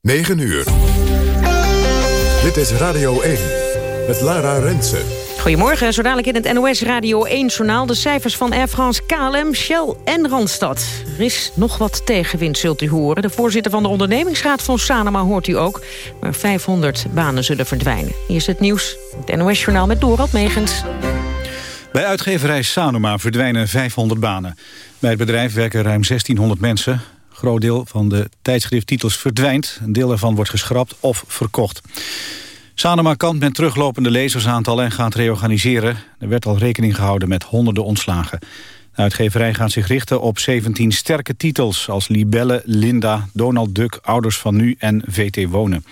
9 uur. Dit is Radio 1 met Lara Rensen. Goedemorgen, zo dadelijk in het NOS Radio 1-journaal... de cijfers van Air France, KLM, Shell en Randstad. Er is nog wat tegenwind, zult u horen. De voorzitter van de ondernemingsraad van Sanema hoort u ook. Maar 500 banen zullen verdwijnen. Hier is het nieuws, het NOS-journaal met Dorald Megens. Bij uitgeverij Sanoma verdwijnen 500 banen. Bij het bedrijf werken ruim 1600 mensen. Groot deel van de tijdschrifttitels verdwijnt. Een deel ervan wordt geschrapt of verkocht. Sanoma kant met teruglopende lezersaantallen en gaat reorganiseren. Er werd al rekening gehouden met honderden ontslagen. De uitgeverij gaat zich richten op 17 sterke titels... als Libelle, Linda, Donald Duck, Ouders van Nu en VT Wonen.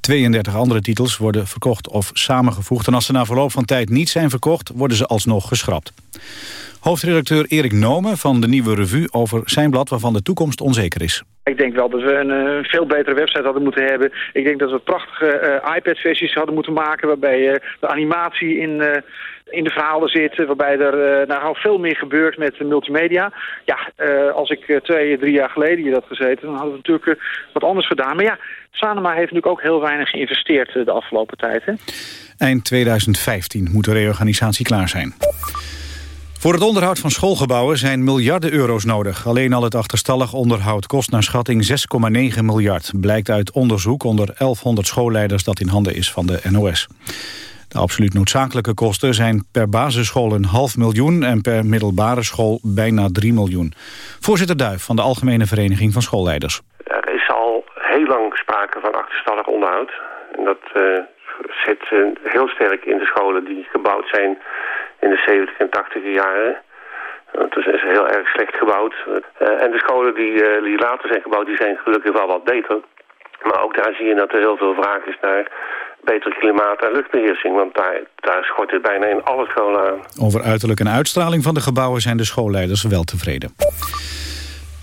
32 andere titels worden verkocht of samengevoegd... en als ze na verloop van tijd niet zijn verkocht, worden ze alsnog geschrapt. Hoofdredacteur Erik Nomen van de Nieuwe Revue over zijn blad... waarvan de toekomst onzeker is. Ik denk wel dat we een uh, veel betere website hadden moeten hebben. Ik denk dat we prachtige uh, iPad-versies hadden moeten maken... waarbij uh, de animatie in, in de verhalen zit... waarbij er nou, al veel meer gebeurt met multimedia. Ja, als ik twee, drie jaar geleden hier had gezeten... dan hadden we natuurlijk wat anders gedaan. Maar ja, Sanema heeft natuurlijk ook heel weinig geïnvesteerd de afgelopen tijd. Hè? Eind 2015 moet de reorganisatie klaar zijn. Voor het onderhoud van schoolgebouwen zijn miljarden euro's nodig. Alleen al het achterstallig onderhoud kost naar schatting 6,9 miljard. Blijkt uit onderzoek onder 1100 schoolleiders dat in handen is van de NOS. De absoluut noodzakelijke kosten zijn per basisschool een half miljoen... en per middelbare school bijna 3 miljoen. Voorzitter Duif van de Algemene Vereniging van Schoolleiders. Er is al heel lang sprake van achterstallig onderhoud. En dat uh, zit uh, heel sterk in de scholen die gebouwd zijn in de 70 en 80 jaren. Het is heel erg slecht gebouwd. Uh, en de scholen die, uh, die later zijn gebouwd, die zijn gelukkig wel wat beter. Maar ook daar zie je dat er heel veel vraag is naar beter klimaat en luchtbeheersing. Want daar, daar schort het bijna in alle scholen aan. Over uiterlijk en uitstraling van de gebouwen zijn de schoolleiders wel tevreden.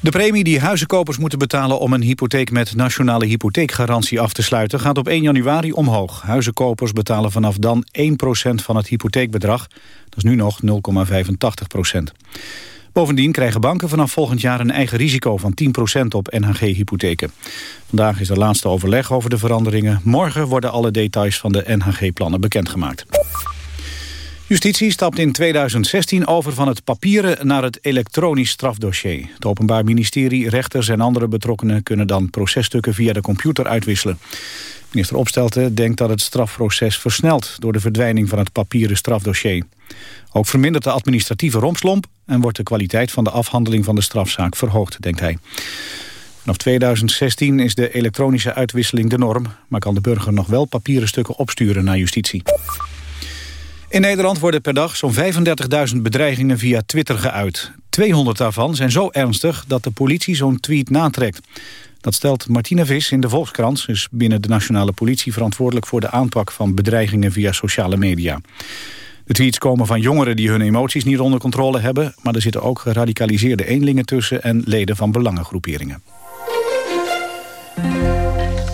De premie die huizenkopers moeten betalen om een hypotheek met nationale hypotheekgarantie af te sluiten gaat op 1 januari omhoog. Huizenkopers betalen vanaf dan 1% van het hypotheekbedrag. Dat is nu nog 0,85% Bovendien krijgen banken vanaf volgend jaar een eigen risico van 10% op NHG-hypotheken. Vandaag is er laatste overleg over de veranderingen. Morgen worden alle details van de NHG-plannen bekendgemaakt. Justitie stapt in 2016 over van het papieren naar het elektronisch strafdossier. Het Openbaar Ministerie, rechters en andere betrokkenen... kunnen dan processtukken via de computer uitwisselen. Minister Opstelten denkt dat het strafproces versnelt... door de verdwijning van het papieren strafdossier. Ook vermindert de administratieve rompslomp... en wordt de kwaliteit van de afhandeling van de strafzaak verhoogd, denkt hij. Vanaf 2016 is de elektronische uitwisseling de norm... maar kan de burger nog wel papieren stukken opsturen naar justitie. In Nederland worden per dag zo'n 35.000 bedreigingen via Twitter geuit. 200 daarvan zijn zo ernstig dat de politie zo'n tweet natrekt. Dat stelt Martina Vis in de Volkskrant. is binnen de nationale politie verantwoordelijk voor de aanpak van bedreigingen via sociale media. De tweets komen van jongeren die hun emoties niet onder controle hebben... maar er zitten ook geradicaliseerde eenlingen tussen en leden van belangengroeperingen.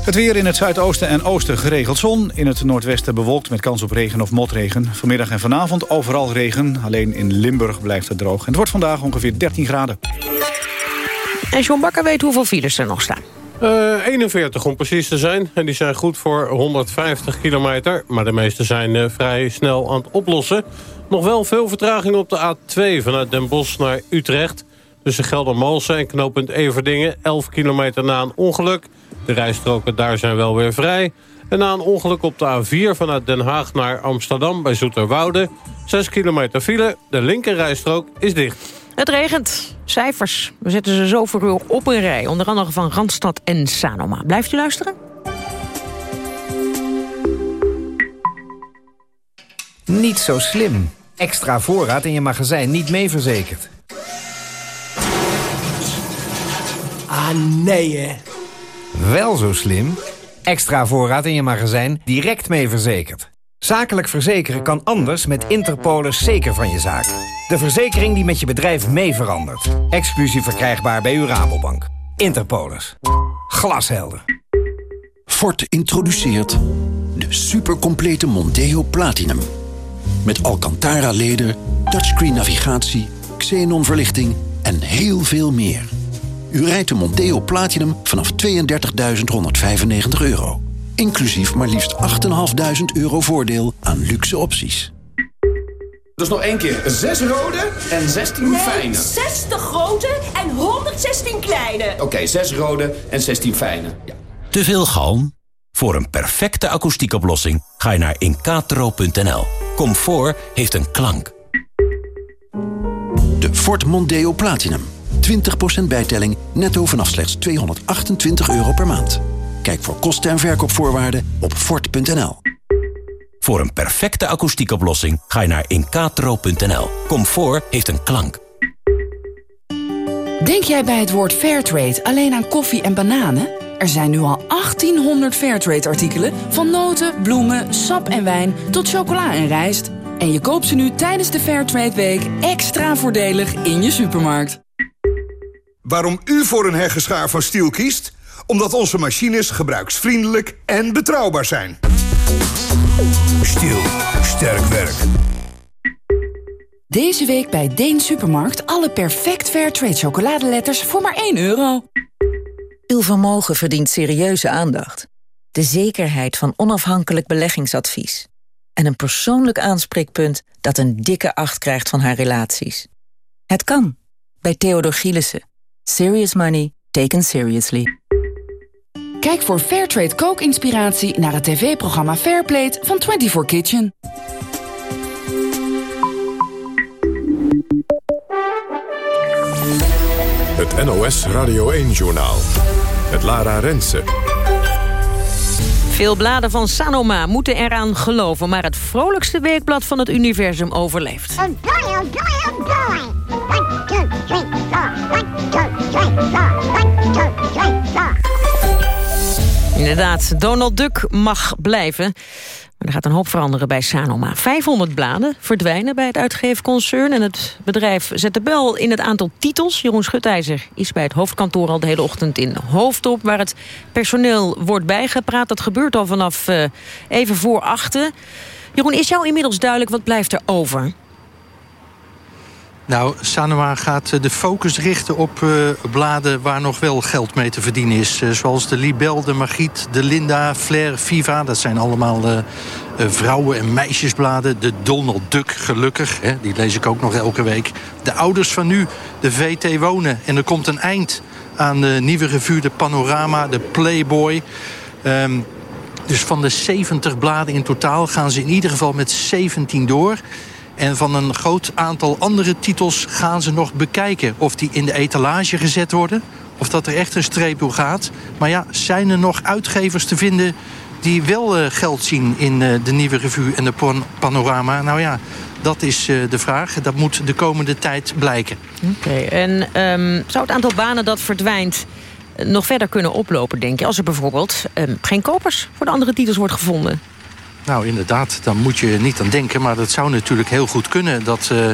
Het weer in het zuidoosten en oosten geregeld zon. In het noordwesten bewolkt met kans op regen of motregen. Vanmiddag en vanavond overal regen. Alleen in Limburg blijft het droog. En het wordt vandaag ongeveer 13 graden. En John Bakker weet hoeveel files er nog staan. Uh, 41 om precies te zijn. En die zijn goed voor 150 kilometer. Maar de meeste zijn uh, vrij snel aan het oplossen. Nog wel veel vertraging op de A2 vanuit Den Bosch naar Utrecht. Tussen Geldermalsen en knooppunt Everdingen. 11 kilometer na een ongeluk. De rijstroken daar zijn wel weer vrij. En na een ongeluk op de A4 vanuit Den Haag naar Amsterdam bij Zoeterwoude... 6 kilometer file, de linkerrijstrook is dicht. Het regent. Cijfers. We zetten ze zo voor u op een rij. Onder andere van Randstad en Sanoma. Blijft u luisteren? Niet zo slim. Extra voorraad in je magazijn niet mee verzekerd. Ah, nee, hè? Wel zo slim. Extra voorraad in je magazijn direct mee verzekerd. Zakelijk verzekeren kan anders met Interpolis zeker van je zaak. De verzekering die met je bedrijf mee verandert. Exclusief verkrijgbaar bij uw Rabobank. Interpolis. Glashelder. Ford introduceert de supercomplete Monteo Platinum. Met Alcantara leder, touchscreen navigatie, xenon verlichting en heel veel meer. U rijdt de Monteo Platinum vanaf 32.195 euro. Inclusief maar liefst 8.500 euro voordeel aan luxe opties. Dus nog één keer. Zes rode en 16 nee, fijne. 60 grote en 116 kleine. Oké, okay, 6 rode en 16 fijne. Ja. Te veel galm? Voor een perfecte akoestiekoplossing ga je naar incatro.nl. Comfort heeft een klank. De Ford Mondeo Platinum. 20% bijtelling netto vanaf slechts 228 euro per maand. Kijk voor kosten en verkoopvoorwaarden op Ford.nl. Voor een perfecte akoestiekoplossing ga je naar incatro.nl. Comfort heeft een klank. Denk jij bij het woord Fairtrade alleen aan koffie en bananen? Er zijn nu al 1800 Fairtrade-artikelen... van noten, bloemen, sap en wijn tot chocola en rijst. En je koopt ze nu tijdens de Fairtrade Week extra voordelig in je supermarkt. Waarom u voor een heggeschaar van Stiel kiest? Omdat onze machines gebruiksvriendelijk en betrouwbaar zijn. Stiel. Sterk werk. Deze week bij Deen Supermarkt alle perfect Fairtrade chocoladeletters voor maar 1 euro. Uw vermogen verdient serieuze aandacht. De zekerheid van onafhankelijk beleggingsadvies. En een persoonlijk aanspreekpunt dat een dikke acht krijgt van haar relaties. Het kan. Bij Theodor Gielissen. Serious money taken seriously. Kijk voor Fairtrade kookinspiratie naar het tv-programma Fairplate van 24 Kitchen. Het NOS Radio 1-journaal. Het Lara Rensen. Veel bladen van Sanoma moeten eraan geloven... maar het vrolijkste weekblad van het universum overleeft. Oh boy, oh boy, oh boy. One, two, three, four. One, two, Inderdaad, Donald Duck mag blijven. Maar er gaat een hoop veranderen bij Sanoma. 500 bladen verdwijnen bij het uitgeefconcern... en het bedrijf zet de bel in het aantal titels. Jeroen Schutijzer is bij het hoofdkantoor al de hele ochtend in Hoofdop... waar het personeel wordt bijgepraat. Dat gebeurt al vanaf uh, even voor achten. Jeroen, is jou inmiddels duidelijk wat blijft er over? Nou, Sanoma gaat de focus richten op uh, bladen waar nog wel geld mee te verdienen is. Uh, zoals de Libel, de Margriet, de Linda, Flair, Viva. Dat zijn allemaal vrouwen- en meisjesbladen. De Donald Duck, gelukkig. Hè, die lees ik ook nog elke week. De ouders van nu, de VT Wonen. En er komt een eind aan de nieuwe revue, de Panorama, de Playboy. Um, dus van de 70 bladen in totaal gaan ze in ieder geval met 17 door... En van een groot aantal andere titels gaan ze nog bekijken... of die in de etalage gezet worden, of dat er echt een streep door gaat. Maar ja, zijn er nog uitgevers te vinden die wel uh, geld zien... in uh, de nieuwe revue en de panorama? Nou ja, dat is uh, de vraag. Dat moet de komende tijd blijken. Oké, en um, zou het aantal banen dat verdwijnt nog verder kunnen oplopen, denk je... als er bijvoorbeeld um, geen kopers voor de andere titels wordt gevonden? Nou, inderdaad, daar moet je niet aan denken. Maar dat zou natuurlijk heel goed kunnen. Dat uh,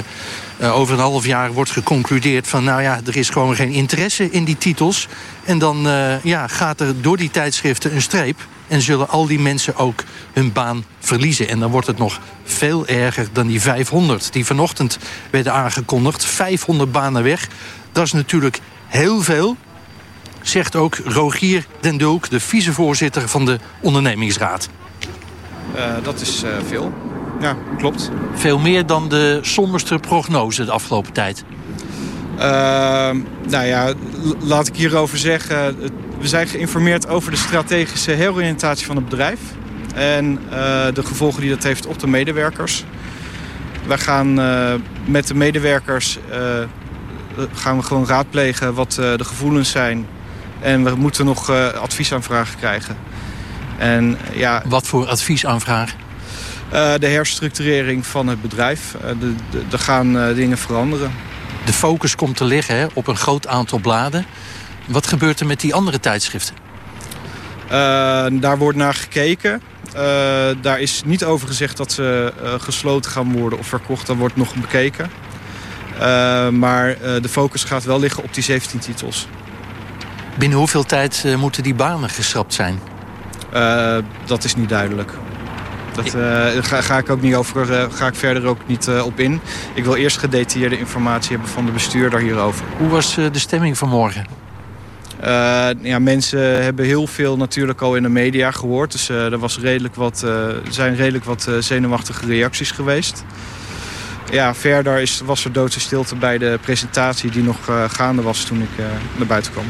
uh, over een half jaar wordt geconcludeerd van... nou ja, er is gewoon geen interesse in die titels. En dan uh, ja, gaat er door die tijdschriften een streep. En zullen al die mensen ook hun baan verliezen. En dan wordt het nog veel erger dan die 500 die vanochtend werden aangekondigd. 500 banen weg. Dat is natuurlijk heel veel. Zegt ook Rogier den Dulk, de vicevoorzitter van de ondernemingsraad. Uh, dat is uh, veel. Ja, klopt. Veel meer dan de somberste prognose de afgelopen tijd? Uh, nou ja, laat ik hierover zeggen... we zijn geïnformeerd over de strategische heroriëntatie van het bedrijf... en de gevolgen die dat heeft op de medewerkers. Wij gaan met de medewerkers gaan we gewoon raadplegen wat de gevoelens zijn... en we moeten nog adviesaanvragen krijgen... En, ja, Wat voor adviesaanvraag? Uh, de herstructurering van het bedrijf. De, er gaan uh, dingen veranderen. De focus komt te liggen hè, op een groot aantal bladen. Wat gebeurt er met die andere tijdschriften? daar wordt naar gekeken. daar is niet over gezegd dat ze gesloten gaan worden of verkocht. Dat wordt nog bekeken. maar de focus gaat wel liggen op die 17 titels. Binnen hoeveel tijd moeten die banen geschrapt zijn? Uh, dat is niet duidelijk. Dat uh, ga, ga, ik ook niet over, uh, ga ik verder ook niet op in. Ik wil eerst gedetailleerde informatie hebben van de bestuurder hierover. Hoe was de stemming vanmorgen? Ja, mensen hebben heel veel natuurlijk al in de media gehoord. Dus er was redelijk wat, zijn redelijk wat zenuwachtige reacties geweest. Ja, verder is, was er doodse stilte bij de presentatie die nog gaande was toen ik naar buiten kwam.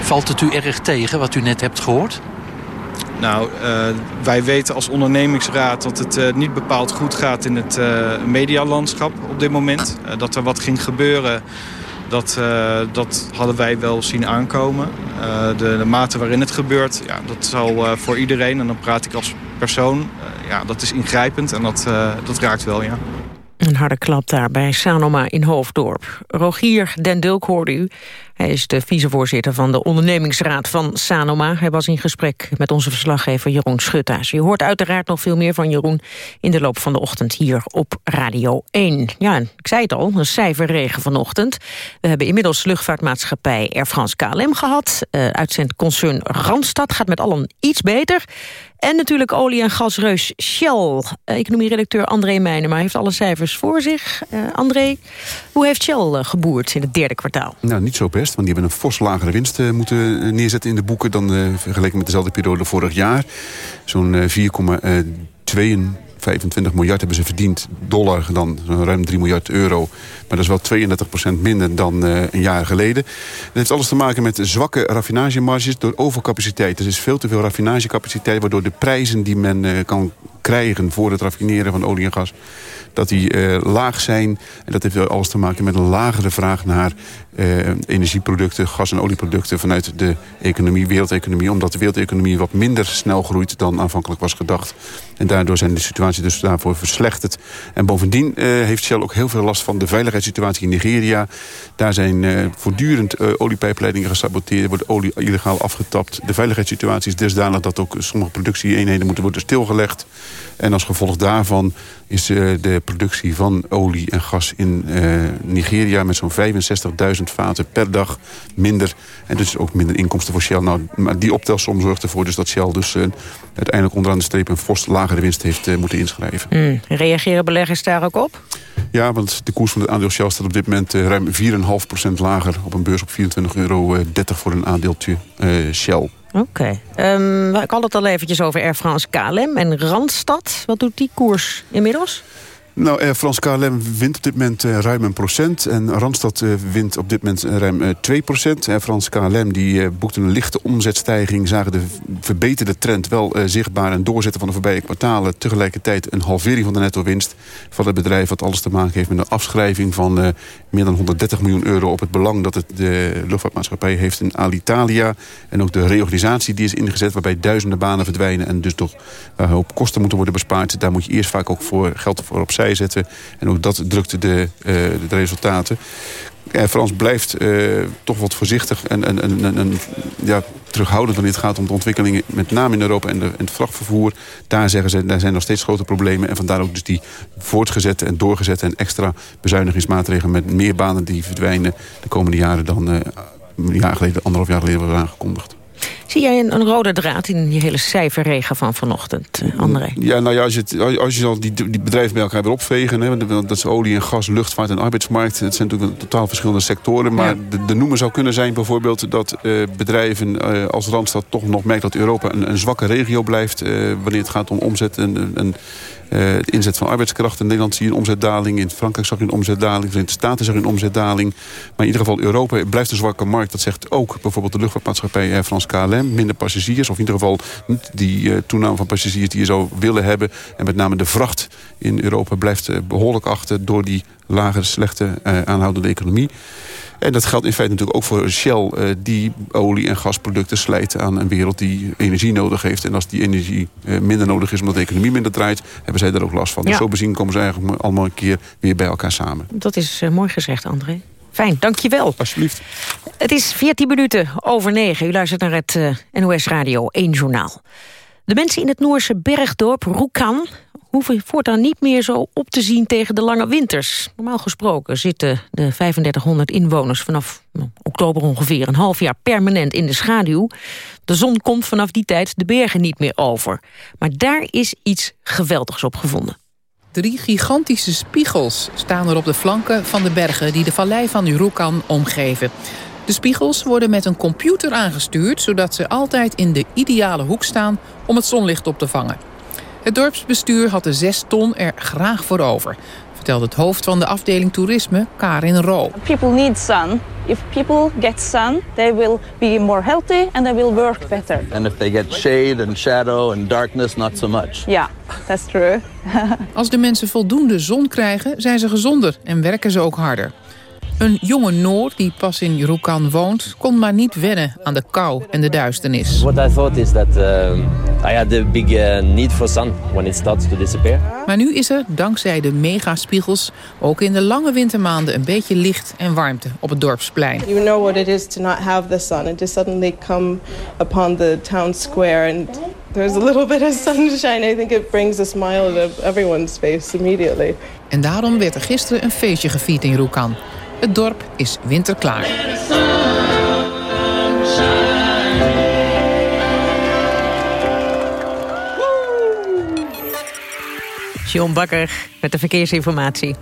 Valt het u erg tegen wat u net hebt gehoord? Nou, wij weten als ondernemingsraad dat het niet bepaald goed gaat in het medialandschap op dit moment. dat er wat ging gebeuren dat, uh, dat hadden wij wel zien aankomen. Uh, de, de, mate waarin het gebeurt, ja, dat zal uh, voor iedereen, en dan praat ik als persoon, ja, dat is ingrijpend en dat, dat raakt wel, ja. Een harde klap daar bij Sanoma in Hoofddorp. Rogier Den Dulk hoorde u. Hij is de vicevoorzitter van de ondernemingsraad van Sanoma. Hij was in gesprek met onze verslaggever Jeroen Schutta's. Je hoort uiteraard nog veel meer van Jeroen in de loop van de ochtend hier op Radio 1. Ja, ik zei het al, een cijferregen vanochtend. We hebben inmiddels luchtvaartmaatschappij Air France KLM gehad. Uh, uitzendconcern Randstad gaat met allen iets beter. En natuurlijk olie- en gasreus Shell. Economie-redacteur André Meijnema heeft alle cijfers voor zich. Uh, André, hoe heeft Shell geboerd in het derde kwartaal? Nou, niet zo best, want die hebben een fors lagere winst uh, moeten neerzetten in de boeken... dan vergeleken met dezelfde periode vorig jaar. Zo'n 4,2 25 miljard hebben ze verdiend, dollar dan ruim 3 miljard euro. Maar dat is wel 32% minder dan een jaar geleden. Dat heeft alles te maken met zwakke raffinagemarges door overcapaciteit. Er is veel te veel raffinagecapaciteit... waardoor de prijzen die men kan krijgen voor het raffineren van olie en gas dat die laag zijn. En dat heeft alles te maken met een lagere vraag naar uh, energieproducten, gas- en olieproducten vanuit de economie, wereldeconomie. Omdat de wereldeconomie wat minder snel groeit dan aanvankelijk was gedacht. En daardoor zijn de situatie dus daarvoor verslechterd. En bovendien uh, heeft Shell ook heel veel last van de veiligheidssituatie in Nigeria. Daar zijn voortdurend oliepijpleidingen gesaboteerd, wordt olie illegaal afgetapt. De veiligheidssituatie is dusdanig dat ook sommige productieeenheden moeten worden stilgelegd. En als gevolg daarvan is uh, de productie van olie en gas in uh, Nigeria... met zo'n 65.000 vaten per dag minder. En dus ook minder inkomsten voor Shell. Nou, maar die optelsom zorgt ervoor dus dat Shell dus, uh, uiteindelijk onderaan de streep... een fors lagere winst heeft moeten inschrijven. Mm. Reageren beleggers daar ook op? Ja, want de koers van het aandeel Shell staat op dit moment ruim 4,5% lager... op een beurs op 24,30 euro voor een aandeeltje Shell. Oké. Okay. Um, ik had het al eventjes over Air France KLM en Randstad. Wat doet die koers inmiddels? Nou, Air France KLM wint op dit moment uh, ruim een procent. En Randstad uh, wint op dit moment ruim uh, 2 procent. France KLM die boekte een lichte omzetstijging. Zagen de verbeterde trend wel zichtbaar en doorzetten van de voorbije kwartalen. Tegelijkertijd een halvering van de netto-winst van het bedrijf. Wat alles te maken heeft met een afschrijving van meer dan 130 miljoen euro... op het belang dat het de luchtvaartmaatschappij heeft in Alitalia. En ook de reorganisatie die is ingezet waarbij duizenden banen verdwijnen. En dus toch een hoop kosten moeten worden bespaard. Daar moet je eerst vaak ook voor geld voor opzij En ook dat drukte de, uh, de resultaten. Air France blijft uh, toch wat voorzichtig en, en, en, en ja, terughoudend wanneer het gaat om de ontwikkelingen, met name in Europa en, de, en het vrachtvervoer. Daar zeggen ze, daar zijn nog steeds grote problemen. En vandaar ook dus die voortgezette en doorgezette en extra bezuinigingsmaatregelen met meer banen die verdwijnen de komende jaren dan uh, een jaar geleden, anderhalf jaar geleden waren aangekondigd. Zie jij een, een, rode draad in je hele cijferregen van vanochtend, uh, André? Ja, nou ja, als je, het, als je al die, die bedrijven bij elkaar weer opvegen... Hè, dat is olie en gas, luchtvaart en arbeidsmarkt... het zijn natuurlijk totaal verschillende sectoren. Maar ja. de, de noemer zou kunnen zijn bijvoorbeeld dat uh, bedrijven uh, als Randstad... toch nog merkt dat Europa een, een zwakke regio blijft... wanneer het gaat om omzet en... en het inzet van arbeidskrachten. In Nederland zie je een omzetdaling. In Frankrijk zag je een omzetdaling. In de Verenigde Staten zag je een omzetdaling. Maar in ieder geval Europa blijft een zwakke markt. Dat zegt ook bijvoorbeeld de luchtvaartmaatschappij Air France KLM. Minder passagiers. Of in ieder geval die uh, toename van passagiers die je zou willen hebben. En met name de vracht in Europa blijft uh, behoorlijk achter... door die lage, slechte aanhoudende economie. En dat geldt in feite natuurlijk ook voor Shell... Uh, die olie- en gasproducten slijt aan een wereld die energie nodig heeft. En als die energie uh, minder nodig is omdat de economie minder draait... hebben zij daar ook last van. Ja. Dus zo bezien komen ze eigenlijk allemaal een keer weer bij elkaar samen. Dat is uh, mooi gezegd, André. Fijn, dankjewel. Alsjeblieft. Het is 14 minuten over 9. U luistert naar het NOS Radio 1 Journaal. De mensen in het Noorse bergdorp Roekan hoeven voortaan niet meer zo op te zien tegen de lange winters. Normaal gesproken zitten de 3500 inwoners vanaf nou, oktober ongeveer een half jaar permanent in de schaduw. De zon komt vanaf die tijd de bergen niet meer over. Maar daar is iets geweldigs op gevonden. Drie gigantische spiegels staan er op de flanken van de bergen... die de vallei van Urukan omgeven. De spiegels worden met een computer aangestuurd... zodat ze altijd in de ideale hoek staan om het zonlicht op te vangen. Het dorpsbestuur had de zes ton er graag voor over vertelt het hoofd van de afdeling toerisme, Karin Ro. People need sun. If people get sun, they will be more healthy and they will work better. And if they get shade and shadow and darkness, not so much. Ja, yeah, that's true. Als de mensen voldoende zon krijgen, zijn ze gezonder en werken ze ook harder. Een jonge Noor die pas in Rukan woont, kon maar niet wennen aan de kou en de duisternis. What I thought is that uh, I had a big uh, need for sun when it starts to disappear. Maar nu is er, dankzij de megaspiegels, ook in de lange wintermaanden een beetje licht en warmte op het dorpsplein. You know what it is to not have the sun and to suddenly come upon the town square and there's a little bit of sunshine. I think it brings a smile to everyone's face immediately. En daarom werd er gisteren een feestje gevierd in Rukan. Het dorp is winterklaar. John Bakker met de verkeersinformatie.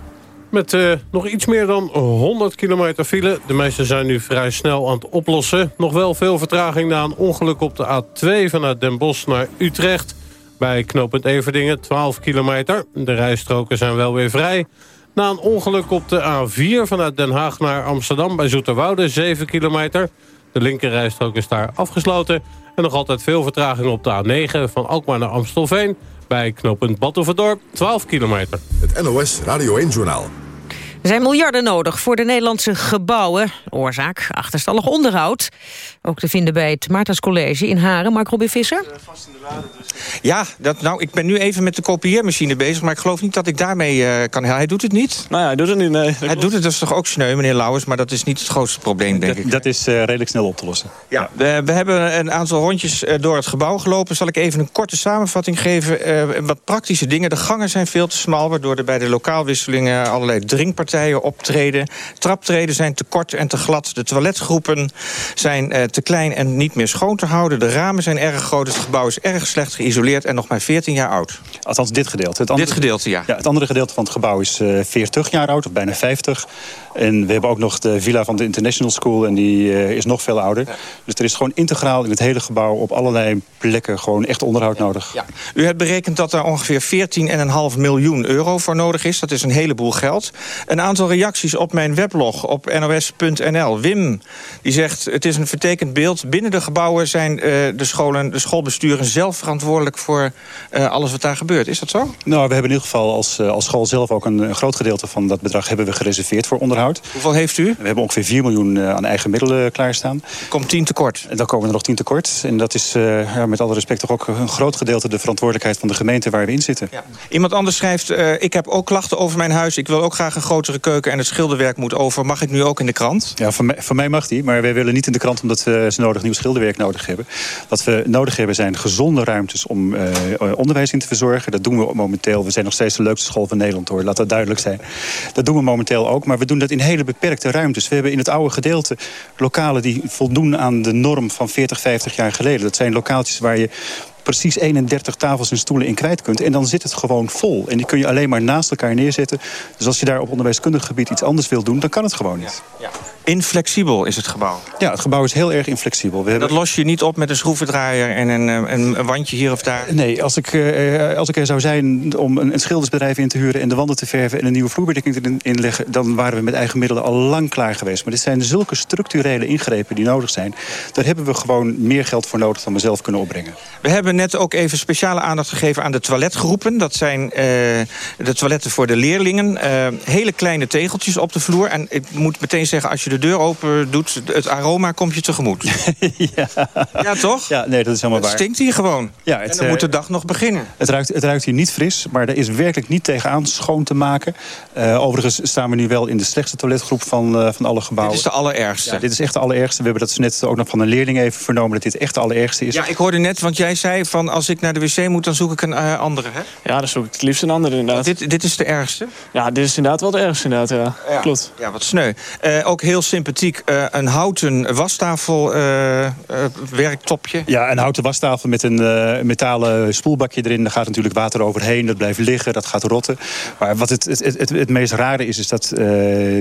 Met uh, nog iets meer dan 100 kilometer file. De meeste zijn nu vrij snel aan het oplossen. Nog wel veel vertraging na een ongeluk op de A2 vanuit Den Bosch naar Utrecht. Bij knooppunt Everdingen 12 kilometer. De rijstroken zijn wel weer vrij. Na een ongeluk op de A4 vanuit Den Haag naar Amsterdam bij Zoeterwoude 7 kilometer. De linkerrijstrook is daar afgesloten. En nog altijd veel vertraging op de A9 van Alkmaar naar Amstelveen. Bij knooppunt Batuverdorp 12 kilometer. Het NOS Radio 1 Journaal. Er zijn miljarden nodig voor de Nederlandse gebouwen. Oorzaak, achterstallig onderhoud. Ook te vinden bij het Maartenscollege in Haren. Mark Robin Visser? Ja, dat, nou, ik ben nu even met de kopieermachine bezig... maar ik geloof niet dat ik daarmee uh, kan... Hij doet het niet? Nou ja, hij doet het niet, nee. Hij doet het dus toch ook sneu, meneer Lauwers... maar dat is niet het grootste probleem, denk dat, ik. Dat is uh, redelijk snel op te lossen. Ja, we, we, hebben een aantal rondjes uh, door het gebouw gelopen. Zal ik even een korte samenvatting geven? wat praktische dingen. De gangen zijn veel te smal... waardoor er bij de lokaalwisselingen allerlei drinkpartijen optreden. Traptreden zijn te kort en te glad. De toiletgroepen zijn te klein en niet meer schoon te houden. De ramen zijn erg groot. Het gebouw is erg slecht geïsoleerd en nog maar 14 jaar oud. Althans, dit gedeelte. Het andere, dit gedeelte, ja. ja. Het andere gedeelte van het gebouw is uh, 40 jaar oud, of bijna 50. En we hebben ook nog de villa van de International School... en die uh, is nog veel ouder. Ja. Dus er is gewoon integraal in het hele gebouw... op allerlei plekken gewoon echt onderhoud nodig. Ja. U hebt berekend dat er ongeveer 14,5 miljoen euro voor nodig is. Dat is een heleboel geld. Een aantal reacties op mijn weblog op nos.nl. Wim, die zegt... het is een vertekend beeld. Binnen de gebouwen zijn uh, de, scholen, de schoolbesturen zelf verantwoordelijk... voor uh, alles wat daar gebeurt. Is dat zo? Nou, we hebben in ieder geval als, als school zelf ook een, een, groot gedeelte van dat bedrag... hebben we gereserveerd voor onderhoud. Hoeveel heeft u? We hebben ongeveer 4 miljoen aan eigen middelen klaarstaan. Komt 10 tekort? En dan komen er nog 10 tekort. En dat is ja, met alle respect toch ook een groot gedeelte... de verantwoordelijkheid van de gemeente waar we in zitten. Ja. Iemand anders schrijft... ik heb ook klachten over mijn huis. Ik wil ook graag een grotere keuken en het schilderwerk moet over. Mag ik nu ook in de krant? Ja, voor mij, voor mij mag die. Maar wij willen niet in de krant omdat we ze nodig nieuw schilderwerk nodig hebben. Wat we nodig hebben zijn gezonde ruimtes om uh, onderwijs in te verzorgen. Dat doen we momenteel. We zijn nog steeds de leukste school van Nederland hoor. Laat dat duidelijk zijn. Dat doen we momenteel ook. Maar we doen dat in hele beperkte ruimtes. We hebben in het oude gedeelte lokalen die voldoen aan de norm van 40, 50 jaar geleden. Dat zijn lokaaltjes waar je precies 31 tafels en stoelen in kwijt kunt. En dan zit het gewoon vol. En die kun je alleen maar naast elkaar neerzetten. Dus als je daar op onderwijskundig gebied iets anders wil doen... dan kan het gewoon niet. Ja. Inflexibel is het gebouw. Ja, het gebouw is heel erg inflexibel. We hebben... Dat los je niet op met een schroevendraaier en een, een, een wandje hier of daar? Nee, als ik, uh, als ik er zou zijn om een, een schildersbedrijf in te huren... en de wanden te verven en een nieuwe vloerbedekking te inleggen... dan waren we met eigen middelen al lang klaar geweest. Maar dit zijn zulke structurele ingrepen die nodig zijn. Daar hebben we gewoon meer geld voor nodig dan we zelf kunnen opbrengen. We hebben net ook even speciale aandacht gegeven aan de toiletgroepen. Dat zijn uh, de toiletten voor de leerlingen. Uh, hele kleine tegeltjes op de vloer. En ik moet meteen zeggen, als je de deur open doet... het aroma komt je tegemoet. ja. ja, toch? Ja, nee, dat is helemaal het waar. Het stinkt hier gewoon. Ja, het, en dan moet de dag nog beginnen. Het ruikt, het ruikt hier niet fris, maar er is werkelijk niet tegenaan schoon te maken. Overigens staan we nu wel in de slechtste toiletgroep van, van alle gebouwen. Dit is de allerergste. Ja, dit is echt de allerergste. We hebben dat net ook nog van een leerling even vernomen... dat dit echt de allerergste is. Ja, ik hoorde net, want jij zei van als ik naar de wc moet, dan zoek ik een eh, andere, hè? Ja, dan zoek ik het liefst een andere inderdaad. Dit, dit is de ergste? Ja, dit is inderdaad wel het ergste inderdaad, ja. Klopt. Ja, wat sneu. Eh, ook heel sympathiek, eh, een houten wastafel eh, eh, werktopje. Ja, een houten wastafel met een eh, metalen spoelbakje erin. Daar gaat natuurlijk water overheen, dat blijft liggen, dat gaat rotten. Maar wat het, het, het, het meest rare is, is dat eh,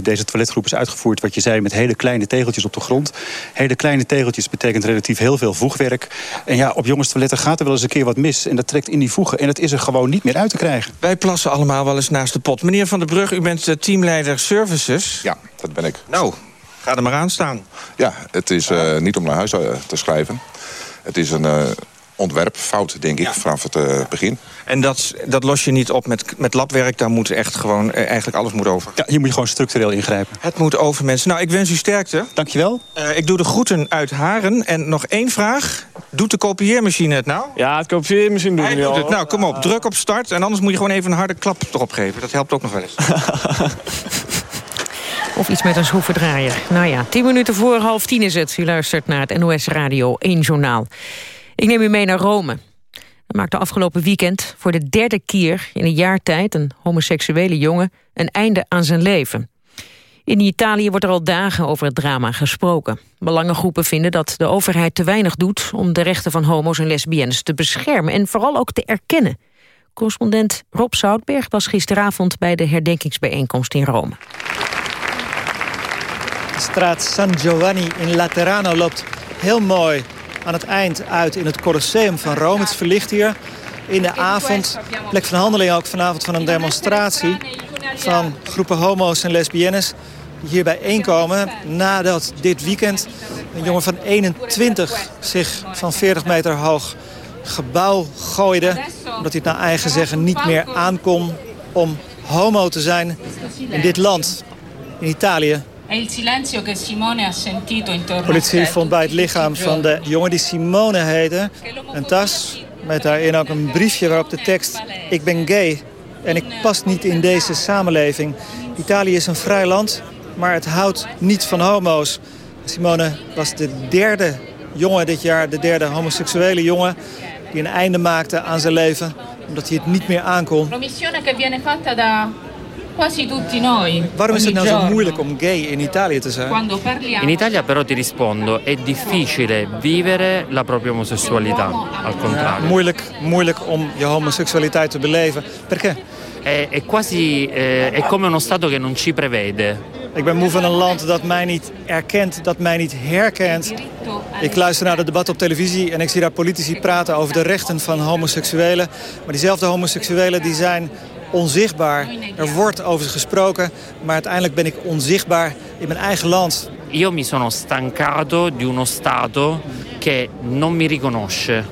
deze toiletgroep is uitgevoerd... wat je zei, met hele kleine tegeltjes op de grond. Hele kleine tegeltjes betekent relatief heel veel voegwerk. En ja, op jongenstoiletten gaat er wel eens een keer wat mis. En dat trekt in die voegen. En dat is er gewoon niet meer uit te krijgen. Wij plassen allemaal wel eens naast de pot. Meneer Van der Brug, u bent eh, teamleider Services. Ja, dat ben ik. Nou, ga er maar aan staan. Ja, het is eh, niet om naar huis eh, te schrijven. Het is een eh, ontwerpfout, denk ik, vanaf het eh, begin. En dat, dat los je niet op met, met labwerk. Daar moet echt gewoon, eh, eigenlijk alles moet over. Ja, hier moet je gewoon structureel ingrijpen. Het moet over, mensen. Nou, ik wens u sterkte. Dankjewel. Uh, ik doe de groeten uit Haren. En nog één vraag. Doet de kopieermachine het nou? Ja, het kopieermachine doet Hij het doet al. het. Nou, kom op. Druk op start. En anders moet je gewoon even een harde klap erop geven. Dat helpt ook nog wel eens. Of iets met een schroevendraaier. Nou ja, tien minuten voor half tien is het. U luistert naar het NOS Radio 1 Journaal. Ik neem u mee naar Rome. Dat maakte afgelopen weekend voor de derde keer in een jaar tijd... een homoseksuele jongen een einde aan zijn leven. In Italië wordt er al dagen over het drama gesproken. Belangengroepen vinden dat de overheid te weinig doet... om de rechten van homo's en lesbiennes te beschermen... en vooral ook te erkennen. Correspondent Rob Zoutberg was gisteravond... bij de herdenkingsbijeenkomst in Rome. De straat San Giovanni in Laterano loopt heel mooi aan het eind uit in het Colosseum van Rome. Het verlicht hier in de avond. Plek van handeling ook vanavond van een demonstratie van groepen homo's en lesbiennes die hier bijeenkomen nadat dit weekend een jongen van 21 zich van 40 meter hoog gebouw gooide. Omdat hij het naar eigen zeggen niet meer aankon om homo te zijn in dit land, in Italië. Politie vond bij het lichaam van de jongen die Simone heette... een tas met daarin ook een briefje waarop de tekst... ik ben gay en ik pas niet in deze samenleving. Italië is een vrij land, maar het houdt niet van homo's. Simone was de derde jongen dit jaar, de derde homoseksuele jongen... die een einde maakte aan zijn leven, omdat hij het niet meer aankon. Promissione che viene fatta da quasi tutti noi. Waarom is het nou zo moeilijk om gay in Italië te zijn? Quando parliamo In Italia però ti rispondo, è difficile vivere la propria omosessualità, al Ja, contrario. moeilijk, moeilijk om je homoseksualiteit te beleven. Perché? È, è quasi eh, è come uno Stato che non ci prevede. Ik ben moe van een land dat mij niet erkent, dat mij niet herkent. Ik luister naar de debat op televisie en ik zie daar politici praten over de rechten van homoseksuelen. Maar diezelfde homoseksuelen die zijn onzichtbaar. Er wordt over ze gesproken, maar uiteindelijk ben ik onzichtbaar in mijn eigen land. Io mi sono stancato di uno Stato che non mi riconosce.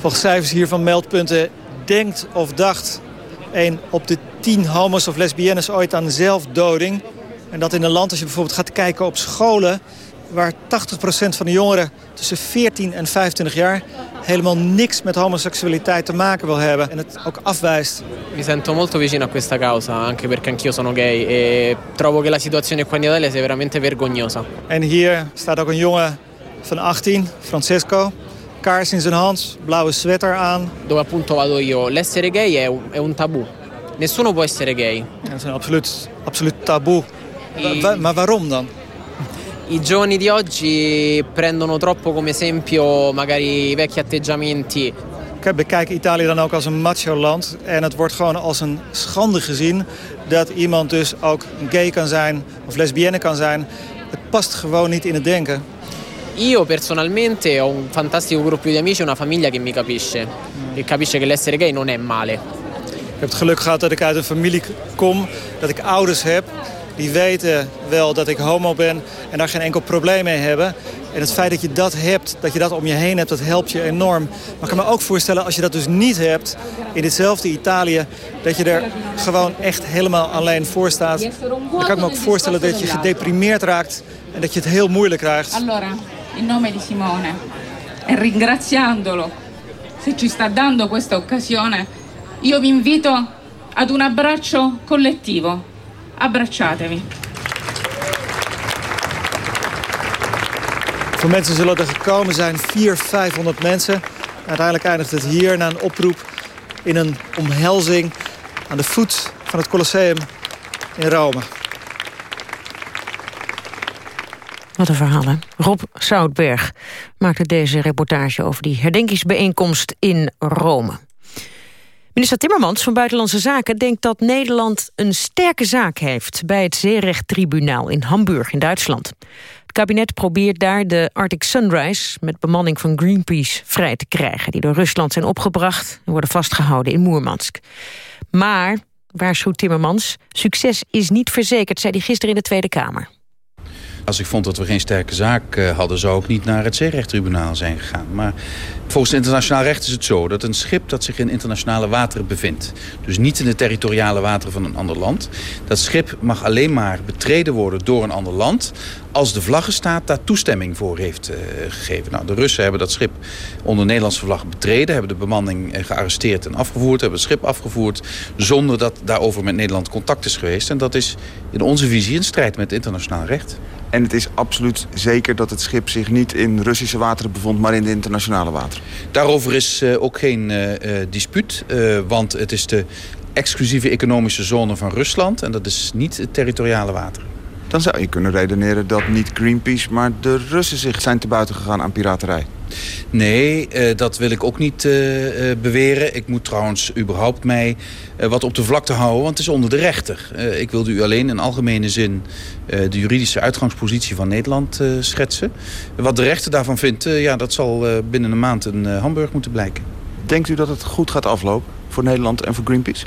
Volgens cijfers hier van meldpunten denkt of dacht een op de tien homo's of lesbiennes ooit aan zelfdoding. En dat in een land, als je bijvoorbeeld gaat kijken op scholen... waar 80% van de jongeren tussen 14 en 25 jaar... helemaal niks met homoseksualiteit te maken wil hebben. En het ook afwijst. Mi sento molto vicino a questa causa, anche perché anch'io sono gay e trovo che la situazione qua in Italia sia veramente vergognosa. En hier staat ook een jongen van 18, Francesco. Kaars in zijn hand, blauwe sweater aan. Dove appunto vado io, l'essere gay è un, è un tabù. Nessuno può essere gay. Dat is een absoluut, absoluut taboe. Wa- maar waarom dan? I giovani di oggi prendono troppo come esempio magari i vecchi atteggiamenti. Ik bekijk Italië dan ook als een macho-land. En het wordt gewoon als een schande gezien dat iemand dus ook gay kan zijn of lesbienne kan zijn. Het past gewoon niet in het denken. Io personalmente ho un fantastico gruppo di amici e una famiglia che mi capisce, che capisce che l'essere gay non è male. Ik heb het geluk gehad dat ik uit een familie kom, dat ik ouders heb. Die weten wel dat ik homo ben en daar geen enkel probleem mee hebben. En het feit dat je dat hebt, dat je dat om je heen hebt, dat helpt je enorm. Maar ik kan me ook voorstellen, als je dat dus niet hebt, in ditzelfde Italië, dat je er gewoon echt helemaal alleen voor staat. Dan kan ik me ook voorstellen dat je gedeprimeerd raakt en dat je het heel moeilijk krijgt. Allora, in nome di Simone e ringraziandolo se ci sta dando questa occasione, io vi invito ad un abbraccio collettivo. Abbracciatevi. Voor mensen zullen er gekomen zijn 400, 500 mensen. Uiteindelijk eindigt het hier na een oproep in een omhelzing... aan de voet van het Colosseum in Rome. Wat een verhaal, hè? Rob Soutberg maakte deze reportage over die herdenkingsbijeenkomst in Rome. Minister Timmermans van Buitenlandse Zaken denkt dat Nederland een sterke zaak heeft bij het Zeerechttribunaal in Hamburg in Duitsland. Het kabinet probeert daar de Arctic Sunrise met bemanning van Greenpeace vrij te krijgen, die door Rusland zijn opgebracht en worden vastgehouden in Moermansk. Maar, waarschuwt Timmermans, succes is niet verzekerd, zei hij gisteren in de Tweede Kamer. Als ik vond dat we geen sterke zaak eh, hadden, zou ik niet naar het zeerechttribunaal zijn gegaan. Maar volgens het internationaal recht is het zo dat een schip dat zich in internationale wateren bevindt, dus niet in de territoriale wateren van een ander land, dat schip mag alleen maar betreden worden door een ander land als de vlaggenstaat daar toestemming voor heeft uh, gegeven. Nou, de Russen hebben dat schip onder Nederlandse vlag betreden, hebben de bemanning uh, gearresteerd en afgevoerd, hebben het schip afgevoerd, zonder dat daarover met Nederland contact is geweest. En dat is in onze visie in strijd met internationaal recht. En het is absoluut zeker dat het schip zich niet in Russische wateren bevond... maar in de internationale wateren? Daarover is uh, ook geen dispuut, want het is de exclusieve economische zone van Rusland... en dat is niet het territoriale water. Dan zou je kunnen redeneren dat niet Greenpeace... maar de Russen zich zijn te buiten gegaan aan piraterij. Nee, uh, dat wil ik ook niet uh, uh, beweren. Ik moet trouwens überhaupt mij wat op de vlakte houden, want het is onder de rechter. ik wilde u alleen in algemene zin de juridische uitgangspositie van Nederland schetsen. Wat de rechter daarvan vindt, ja, dat zal binnen een maand in Hamburg moeten blijken. Denkt u dat het goed gaat aflopen voor Nederland en voor Greenpeace?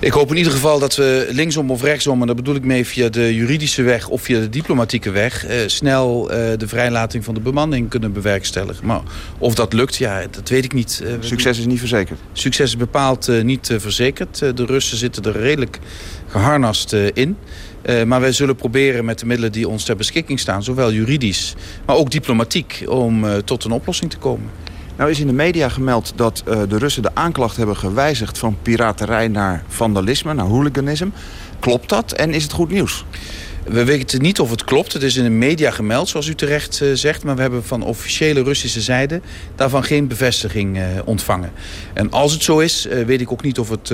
Ik hoop in ieder geval dat we linksom of rechtsom... en daar bedoel ik mee via de juridische weg of via de diplomatieke weg... Eh, snel eh, de vrijlating van de bemanning kunnen bewerkstelligen. Maar of dat lukt, ja, dat weet ik niet. Uh, Succes is niet verzekerd? Succes is bepaald niet verzekerd. de Russen zitten er redelijk geharnast in... Uh, maar wij zullen proberen met de middelen die ons ter beschikking staan... zowel juridisch, maar ook diplomatiek, om uh, tot een oplossing te komen. Nou is in de media gemeld dat uh, de Russen de aanklacht hebben gewijzigd... van piraterij naar vandalisme, naar hooliganisme. Klopt dat en is het goed nieuws? We weten niet of het klopt. Het is in de media gemeld, zoals u terecht uh, zegt. Maar we hebben van officiële Russische zijde daarvan geen bevestiging uh, ontvangen. En als het zo is, weet ik ook niet of het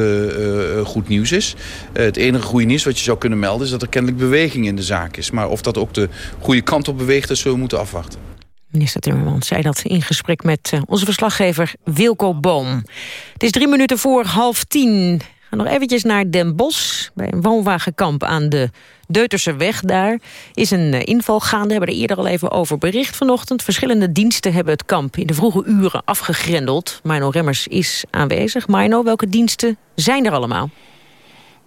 goed nieuws is. het enige goede nieuws wat je zou kunnen melden... is dat er kennelijk beweging in de zaak is. Maar of dat ook de goede kant op beweegt, dat zullen we moeten afwachten. Minister Timmermans zei dat in gesprek met onze verslaggever Wilco Boom. Het is drie minuten voor half tien. Ga nog eventjes naar Den Bosch, bij een woonwagenkamp aan de Deuterse weg. Daar is een inval gaande, hebben er eerder al even over bericht vanochtend. Verschillende diensten hebben het kamp in de vroege uren afgegrendeld. Mino Remmers is aanwezig. Mino, welke diensten zijn er allemaal?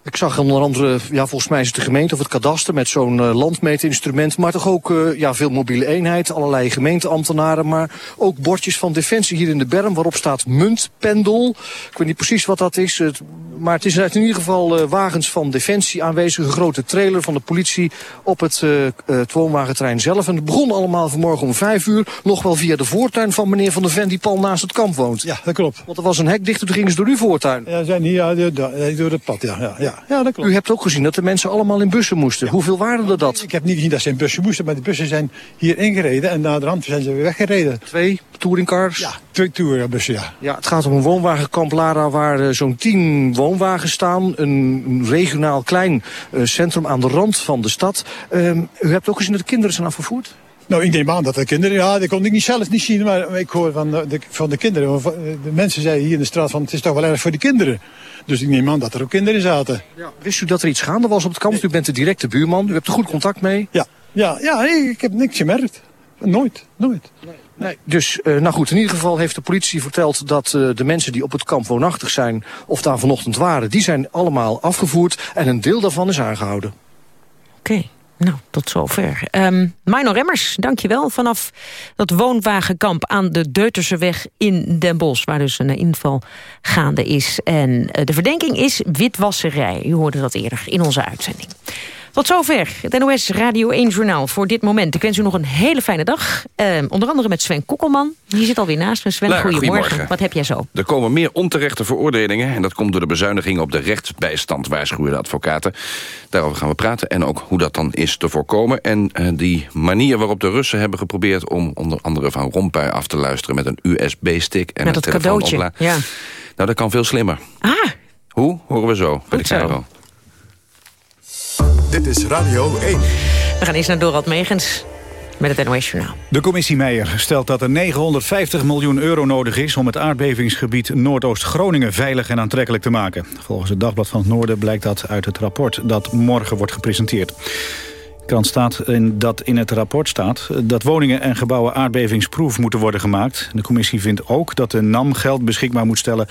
Ik zag onder andere, ja, volgens mij is het de gemeente of het kadaster met zo'n uh, landmeetinstrument. Maar toch ook uh, ja, veel mobiele eenheid, allerlei gemeenteambtenaren. Maar ook bordjes van Defensie hier in de berm waarop staat muntpendel. Ik weet niet precies wat dat is. Het, maar het is in ieder geval uh, wagens van Defensie aanwezig. Een grote trailer van de politie op het, het woonwagenterrein zelf. En het begon allemaal vanmorgen om vijf uur. Nog wel via de voortuin van meneer Van der Ven die pal naast het kamp woont. Ja, dat klopt. Want er was een hek dicht, toen gingen ze door uw voortuin. Ja, zijn hier ja, door het pad, ja. ja, ja. Ja, dat klopt. U hebt ook gezien dat de mensen allemaal in bussen moesten. Ja. Hoeveel waren er dat? Ik heb niet gezien dat ze in bussen moesten, maar de bussen zijn hier ingereden en na de rand zijn ze weer weggereden. Twee touringcars? Ja, twee touringbussen, ja. Ja, het gaat om een woonwagenkamp Lara waar uh, zo'n tien woonwagens staan. Een regionaal klein uh, centrum aan de rand van de stad. Uh, u hebt ook gezien dat de kinderen zijn afgevoerd? Nou, ik neem aan dat de kinderen, ja, dat kon ik niet zelf niet zien, maar ik hoor van de, van de kinderen, de mensen zeiden hier in de straat van, het is toch wel erg voor de kinderen. Dus ik neem aan dat er ook kinderen zaten. Ja. Wist u dat er iets gaande was op het kamp? Nee. U bent de directe buurman, u hebt er goed contact mee. Ja, ja, ja ik heb niks gemerkt. Nooit, nooit. Nee. Nee. Dus, uh, nou goed, in ieder geval heeft de politie verteld dat uh, de mensen die op het kamp woonachtig zijn, of daar vanochtend waren, die zijn allemaal afgevoerd en een deel daarvan is aangehouden. Oké. Okay. Nou, tot zover. Um, Mino Remmers, dankjewel. Vanaf dat woonwagenkamp aan de Deuterseweg in Den Bosch... waar dus een inval gaande is. En uh, de verdenking is witwasserij. U hoorde dat eerder in onze uitzending. Tot zover het NOS Radio 1 Journaal voor dit moment. Ik wens u nog een hele fijne dag. Eh, onder andere met Sven Kokkelman. Die zit alweer naast me. Sven, Lara, goedemorgen. goedemorgen. Wat heb jij zo? Er komen meer onterechte veroordelingen... en dat komt door de bezuinigingen op de rechtsbijstand... waarschuwen de advocaten. Daarover gaan we praten en ook hoe dat dan is te voorkomen. En eh, die manier waarop de Russen hebben geprobeerd... om onder andere Van Rompuy af te luisteren met een USB-stick... en Met een dat cadeautje. Ja. Nou, dat kan veel slimmer. Ah, Hoe? Horen we zo de zo. Dit is Radio 1. we gaan eerst naar Dorald Megens met het NOS Journaal. De commissie Meijer stelt dat er 950 miljoen euro nodig is... om het aardbevingsgebied Noordoost-Groningen veilig en aantrekkelijk te maken. Volgens het Dagblad van het Noorden blijkt dat uit het rapport... dat morgen wordt gepresenteerd. De krant staat in dat in het rapport staat... dat woningen en gebouwen aardbevingsproef moeten worden gemaakt. De commissie vindt ook dat de NAM geld beschikbaar moet stellen...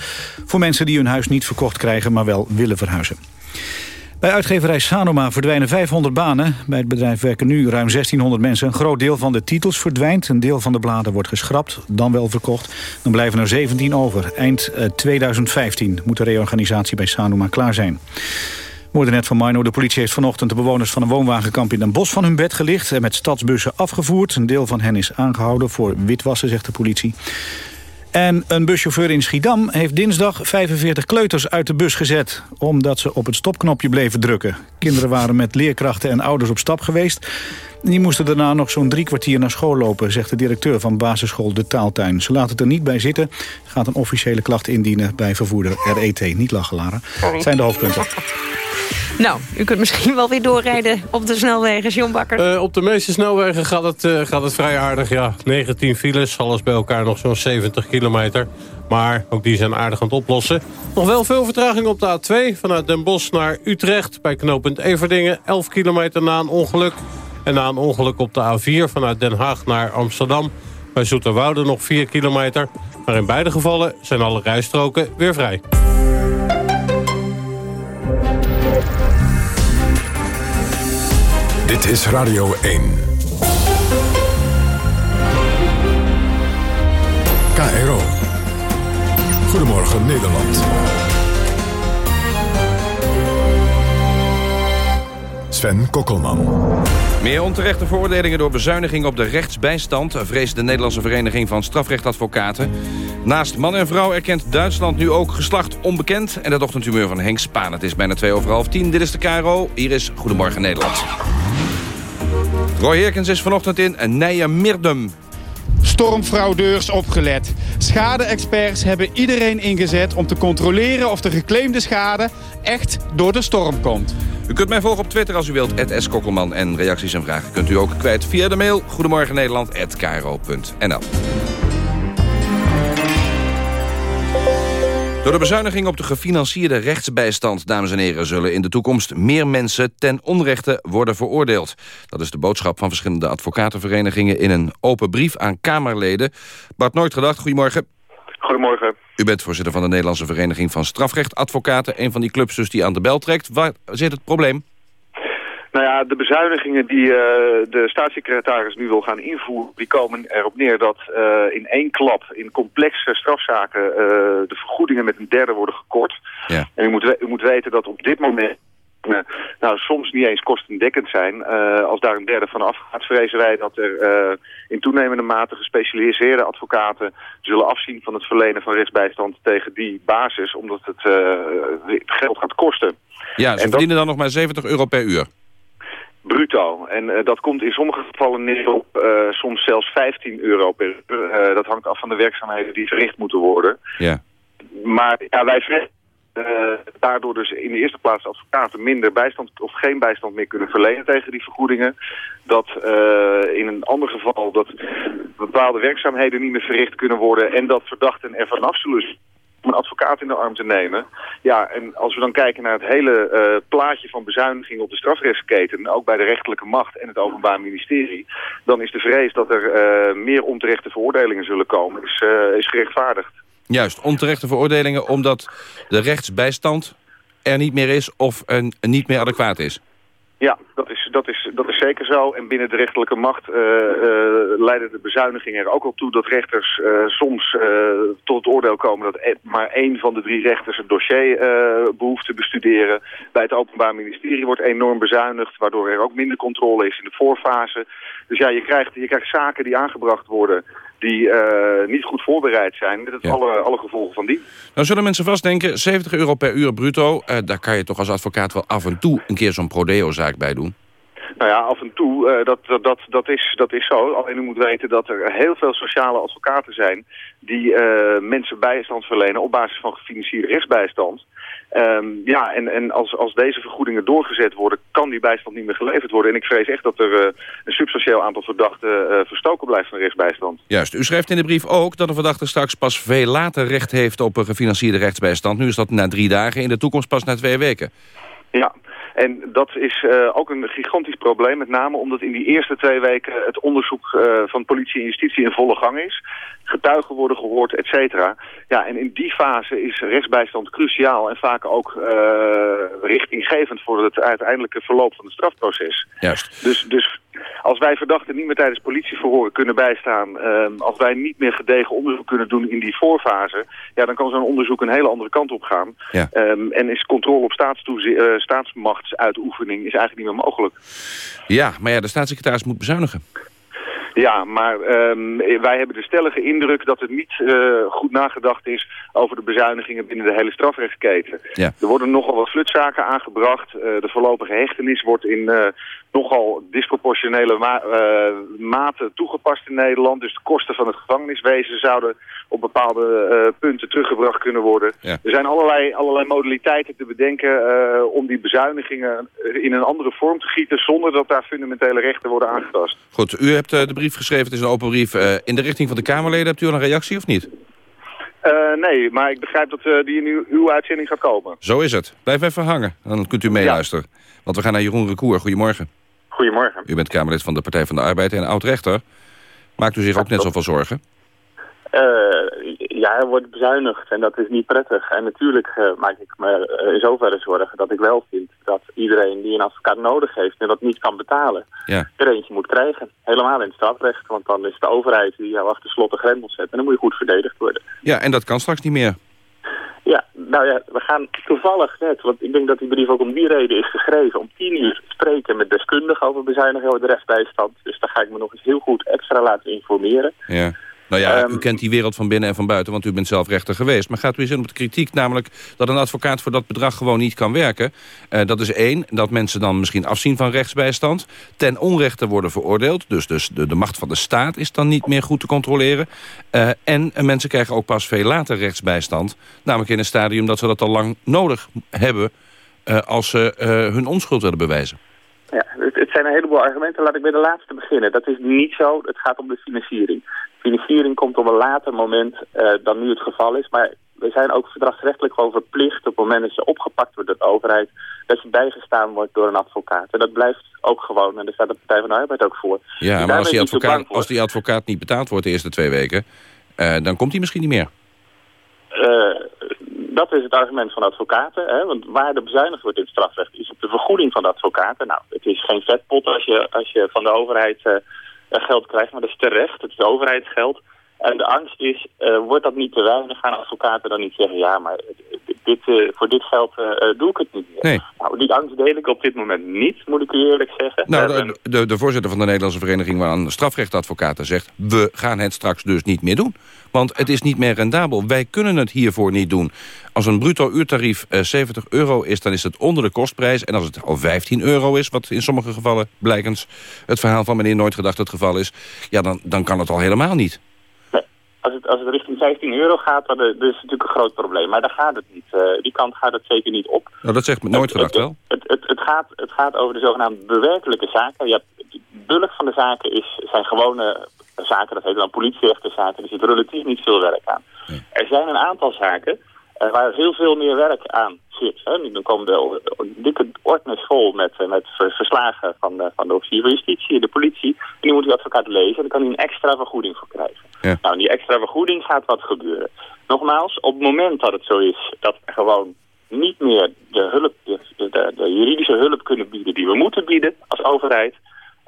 voor mensen die hun huis niet verkocht krijgen... maar wel willen verhuizen. Bij uitgeverij Sanoma verdwijnen 500 banen. Bij het bedrijf werken nu ruim 1600 mensen. Een groot deel van de titels verdwijnt. Een deel van de bladen wordt geschrapt, dan wel verkocht. Dan blijven er 17 over. Eind eh, 2015 moet de reorganisatie bij Sanoma klaar zijn. We hoorden net van Mino. De politie heeft vanochtend de bewoners van een woonwagenkamp in Den Bosch van hun bed gelicht... en met stadsbussen afgevoerd. Een deel van hen is aangehouden voor witwassen, zegt de politie. En een buschauffeur in Schiedam heeft dinsdag 45 kleuters uit de bus gezet... omdat ze op het stopknopje bleven drukken. Kinderen waren met leerkrachten en ouders op stap geweest. Die moesten daarna nog zo'n drie kwartier naar school lopen... zegt de directeur van basisschool De Taaltuin. Ze laten het er niet bij zitten. Gaat een officiële klacht indienen bij vervoerder RET. Niet lachen, Lara. Dat zijn de hoofdpunten. Nou, u kunt misschien wel weer doorrijden op de snelwegen, John Bakker. Eh, op de meeste snelwegen gaat het, eh, gaat het vrij aardig. Ja, 19 files, alles bij elkaar nog zo'n 70 kilometer. Maar ook die zijn aardig aan het oplossen. Nog wel veel vertraging op de A2 vanuit Den Bosch naar Utrecht... bij knooppunt Everdingen, 11 kilometer na een ongeluk. En na een ongeluk op de A4 vanuit Den Haag naar Amsterdam... bij Zoeterwoude nog 4 kilometer. Maar in beide gevallen zijn alle rijstroken weer vrij. Dit is Radio 1. KRO. Goedemorgen Nederland. Sven Kokkelman. Meer onterechte veroordelingen door bezuiniging op de rechtsbijstand... vreest de Nederlandse Vereniging van Strafrechtadvocaten. Naast man en vrouw erkent Duitsland nu ook geslacht onbekend... en het ochtendhumeur van Henk Spaan. Het is bijna twee over half tien. Dit is de KRO. Hier is Goedemorgen Nederland. Roy Herkens is vanochtend in Nijmegen. Stormfraudeurs opgelet. Schade-experts hebben iedereen ingezet om te controleren of de geclaimde schade echt door de storm komt. U kunt mij volgen op Twitter als u wilt, @s Kokkelman. En reacties en vragen kunt u ook kwijt via de mail... Goedemorgen Nederland@kro.nl. Door de bezuiniging op de gefinancierde rechtsbijstand, dames en heren... zullen in de toekomst meer mensen ten onrechte worden veroordeeld. Dat is de boodschap van verschillende advocatenverenigingen... in een open brief aan Kamerleden. Bart Nooit gedacht, goedemorgen. Goedemorgen. U bent voorzitter van de Nederlandse Vereniging van Strafrechtadvocaten. Een van die clubs dus die aan de bel trekt. Waar zit het probleem? Nou ja, de bezuinigingen die eh, de staatssecretaris nu wil gaan invoeren... die komen erop neer dat eh, in één klap in complexe strafzaken... eh, de vergoedingen met een derde worden gekort. Ja. En u moet, u moet weten dat op dit moment... eh, nou, soms niet eens kostendekkend zijn. Eh, als daar een derde van afgaat, vrezen wij dat er eh, in toenemende mate gespecialiseerde advocaten zullen afzien van het verlenen van rechtsbijstand tegen die basis, omdat het geld gaat kosten. Ja, ze dat- verdienen dan nog maar 70 euro per uur. Bruto. En dat komt in sommige gevallen neer op soms zelfs 15 euro per uur. Dat hangt af van de werkzaamheden die verricht moeten worden. Ja. Maar ja, wij vrezen daardoor dus in de eerste plaats advocaten minder bijstand of geen bijstand meer kunnen verlenen tegen die vergoedingen. Dat eh, in een ander geval dat bepaalde werkzaamheden niet meer verricht kunnen worden en dat verdachten er vanaf zullen om een advocaat in de arm te nemen. Ja, en als we dan kijken naar het hele eh, plaatje van bezuiniging op de strafrechtsketen, ook bij de rechterlijke macht en het Openbaar Ministerie, dan is de vrees dat er eh, meer onterechte veroordelingen zullen komen, is, eh, is gerechtvaardigd. Juist, onterechte veroordelingen omdat de rechtsbijstand er niet meer is of er niet meer adequaat is. Ja, dat is, dat, is, dat is zeker zo. En binnen de rechterlijke macht uh, leiden de bezuinigingen er ook op toe dat rechters uh, soms tot het oordeel komen dat e maar één van de drie rechters het dossier behoeft te bestuderen. Bij het Openbaar Ministerie wordt enorm bezuinigd, waardoor er ook minder controle is in de voorfase. Dus ja, je krijgt, je krijgt zaken die aangebracht worden die niet goed voorbereid zijn. Met het ja. alle, alle gevolgen van die. Nou zullen mensen vast denken, 70 euro per uur bruto... daar kan je toch als advocaat wel af en toe een keer zo'n prodeo-zaak bij doen? Nou ja, af en toe, uh, dat, dat, dat, dat, is, dat is zo. Alleen u moet weten dat er heel veel sociale advocaten zijn... die uh, mensen bijstand verlenen op basis van gefinancierde rechtsbijstand. Um, ja, en, en als, als deze vergoedingen doorgezet worden... kan die bijstand niet meer geleverd worden. En ik vrees echt dat er uh, een substantieel aantal verdachten verstoken blijft van rechtsbijstand. Juist. U schrijft in de brief ook dat een verdachte straks pas veel later recht heeft... op een gefinancierde rechtsbijstand. Nu is dat na drie dagen, in de toekomst pas na twee weken. Ja, en dat is uh, ook een gigantisch probleem, met name omdat in die eerste twee weken het onderzoek uh, van politie en justitie in volle gang is. Getuigen worden gehoord, et cetera. Ja, en in die fase is rechtsbijstand cruciaal en vaak ook uh, richtinggevend voor het uiteindelijke verloop van het strafproces. Juist. Dus, dus als wij verdachten niet meer tijdens politieverhoren kunnen bijstaan... Uh, als wij niet meer gedegen onderzoek kunnen doen in die voorfase... ja, dan kan zo'n onderzoek een hele andere kant op gaan. Ja. Um, en is controle op uh, staatsmachtsuitoefening is eigenlijk niet meer mogelijk. Ja, maar ja, de staatssecretaris moet bezuinigen. Ja, maar um, wij hebben de stellige indruk dat het niet uh, goed nagedacht is over de bezuinigingen binnen de hele strafrechtsketen. Ja. Er worden nogal wat flutzaken aangebracht. Uh, de voorlopige hechtenis wordt in uh, nogal disproportionele ma mate toegepast in Nederland. Dus de kosten van het gevangeniswezen zouden op bepaalde punten teruggebracht kunnen worden. Ja. Er zijn allerlei, allerlei modaliteiten te bedenken om die bezuinigingen in een andere vorm te gieten zonder dat daar fundamentele rechten worden aangetast. Goed, u hebt de brief geschreven, het is een open brief. In de richting van de Kamerleden, hebt u al een reactie of niet? Uh, nee, maar ik begrijp dat uh, die in uw, uw, uitzending gaat komen. Zo is het. Blijf even hangen, dan kunt u meeluisteren. Ja. Want we gaan naar Jeroen Recour. Goedemorgen. Goedemorgen. U bent Kamerlid van de Partij van de Arbeid en oud-rechter. Maakt u zich ja, ook net zoveel zorgen? Uh, ja, er wordt bezuinigd en dat is niet prettig. En natuurlijk uh, maak ik me uh, in zoverre zorgen dat ik wel vind dat iedereen die een advocaat nodig heeft en dat niet kan betalen, ja. er eentje moet krijgen. Helemaal in het strafrecht, want dan is de overheid die jou achter slot en grendel zet en dan moet je goed verdedigd worden. Ja, en dat kan straks niet meer. Ja, nou ja, we gaan toevallig net, want ik denk dat die brief ook om die reden is geschreven, om tien uur spreken met deskundigen over bezuinigen over de rechtsbijstand. Dus daar ga ik me nog eens heel goed extra laten informeren. Ja. Nou ja, um, u kent die wereld van binnen en van buiten, want u bent zelf rechter geweest. Maar gaat u eens in op de kritiek, namelijk dat een advocaat voor dat bedrag gewoon niet kan werken. Uh, dat is één, dat mensen dan misschien afzien van rechtsbijstand. Ten onrechte worden veroordeeld, dus, dus de, de macht van de staat is dan niet meer goed te controleren. Uh, en uh, mensen krijgen ook pas veel later rechtsbijstand. Namelijk in een stadium dat ze dat al lang nodig hebben als ze hun onschuld willen bewijzen. Ja, het, het zijn een heleboel argumenten. Laat ik bij de laatste beginnen. Dat is niet zo. Het gaat om de financiering. Financiering komt op een later moment uh, dan nu het geval is. Maar we zijn ook verdragsrechtelijk gewoon verplicht... op het moment dat je opgepakt wordt door de overheid... dat je bijgestaan wordt door een advocaat. En dat blijft ook gewoon. En daar staat de Partij van de Arbeid ook voor. Ja, dus maar als die, advocaat, als die advocaat niet betaald wordt de eerste twee weken... Uh, dan komt hij misschien niet meer. Uh, dat is het argument van advocaten. Hè? Want waar er bezuinigd wordt in het strafrecht is op de vergoeding van de advocaten. Nou, het is geen vetpot als je, als je van de overheid uh, geld krijgt, maar dat is terecht. Het is overheidsgeld. En de angst is, uh, wordt dat niet te weinig, gaan advocaten dan niet zeggen... ja, maar dit, uh, voor dit geld uh, doe ik het niet meer. Nee. Nou, die angst deel ik op dit moment niet, moet ik u eerlijk zeggen. Nou, de, de, de voorzitter van de Nederlandse Vereniging van Strafrechtadvocaten zegt... we gaan het straks dus niet meer doen. Want het is niet meer rendabel. Wij kunnen het hiervoor niet doen. Als een bruto uurtarief 70 euro is, dan is het onder de kostprijs. En als het al 15 euro is, wat in sommige gevallen blijkens... het verhaal van meneer Nooit Gedacht het geval is... ja, dan, dan kan het al helemaal niet. Als het, als het richting 15 euro gaat, dan is het natuurlijk een groot probleem. Maar daar gaat het niet. Uh, die kant gaat het zeker niet op. Nou, dat zegt nooit gedacht het, wel. Het, het, het, gaat, het gaat over de zogenaamde bewerkelijke zaken. Je hebt, de bulk van de zaken is, zijn gewone zaken, dat heet dan politierechtenzaken. Er zit relatief niet veel werk aan. Ja. Er zijn een aantal zaken uh, waar heel veel meer werk aan zit. Hè. Dan komen de dikke ordners vol met, uh, met verslagen van de, van de officier van justitie en de politie. En die moet die advocaat lezen en dan kan hij een extra vergoeding voor krijgen. Ja. Nou, die extra vergoeding gaat wat gebeuren. Nogmaals, op het moment dat het zo is dat er gewoon niet meer de hulp, de, de juridische hulp kunnen bieden die we moeten bieden als overheid,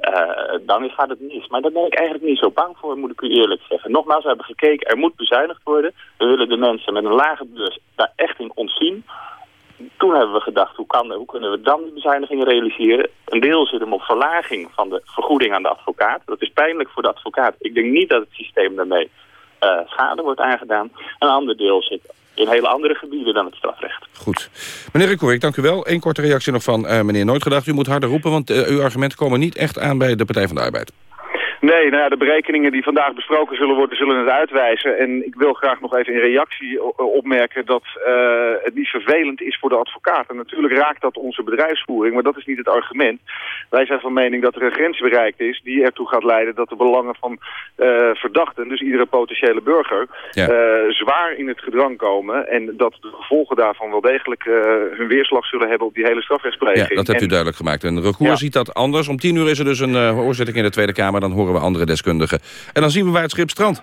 uh, dan gaat het mis. Maar daar ben ik eigenlijk niet zo bang voor, moet ik u eerlijk zeggen. Nogmaals, we hebben gekeken, er moet bezuinigd worden. We willen de mensen met een lage beurs daar echt in ontzien. Toen hebben we gedacht, hoe, kan, hoe kunnen we dan die bezuinigingen realiseren? Een deel zit hem op verlaging van de vergoeding aan de advocaat. Dat is pijnlijk voor de advocaat. Ik denk niet dat het systeem daarmee uh, schade wordt aangedaan. Een ander deel zit in hele andere gebieden dan het strafrecht. Goed. Meneer Rickoer, ik dank u wel. Eén korte reactie nog van uh, meneer Nooit U moet harder roepen, want uh, uw argumenten komen niet echt aan bij de Partij van de Arbeid. Nee, nou ja, de berekeningen die vandaag besproken zullen worden, zullen het uitwijzen. En ik wil graag nog even in reactie opmerken dat uh, het niet vervelend is voor de advocaten. Natuurlijk raakt dat onze bedrijfsvoering, maar dat is niet het argument. Wij zijn van mening dat er een grens bereikt is die ertoe gaat leiden dat de belangen van uh, verdachten, dus iedere potentiële burger, ja. uh, zwaar in het gedrang komen. En dat de gevolgen daarvan wel degelijk hun weerslag zullen hebben op die hele strafrechtspleging. Ja, dat hebt u duidelijk gemaakt. En Recour ja. ziet dat anders. Om tien uur is er dus een hoorzitting in de Tweede Kamer. Dan horen we andere deskundigen. En dan zien we waar het schip strandt.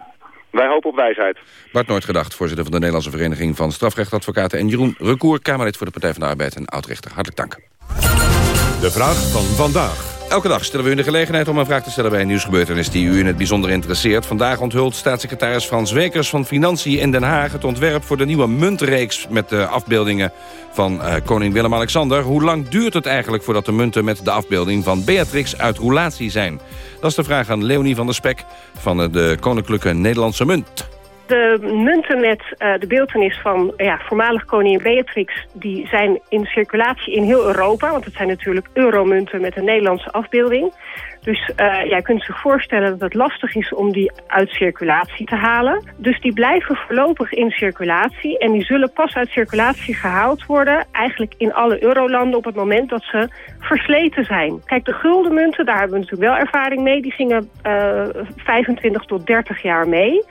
Wij hopen op wijsheid. Bart Nooit gedacht, voorzitter van de Nederlandse Vereniging van Strafrechtadvocaten... en Jeroen Recour, Kamerlid voor de Partij van de Arbeid en oud-rechter. Hartelijk dank. De vraag van vandaag. Elke dag stellen we u de gelegenheid om een vraag te stellen bij een nieuwsgebeurtenis die u in het bijzonder interesseert. Vandaag onthult staatssecretaris Frans Wekers van Financiën in Den Haag het ontwerp voor de nieuwe muntreeks met de afbeeldingen van uh, koning Willem-Alexander. Hoe lang duurt het eigenlijk voordat de munten met de afbeelding van Beatrix uit roulatie zijn? Dat is de vraag aan Leonie van der Spek van uh, de Koninklijke Nederlandse Munt. De munten met uh, de beeltenis van ja, voormalig koningin Beatrix... die zijn in circulatie in heel Europa. Want het zijn natuurlijk euromunten met een Nederlandse afbeelding. Dus uh, jij kunt zich voorstellen dat het lastig is om die uit circulatie te halen. Dus die blijven voorlopig in circulatie. En die zullen pas uit circulatie gehaald worden... eigenlijk in alle eurolanden op het moment dat ze versleten zijn. Kijk, de guldenmunten, daar hebben we natuurlijk wel ervaring mee. Die gingen uh, 25 tot 30 jaar mee.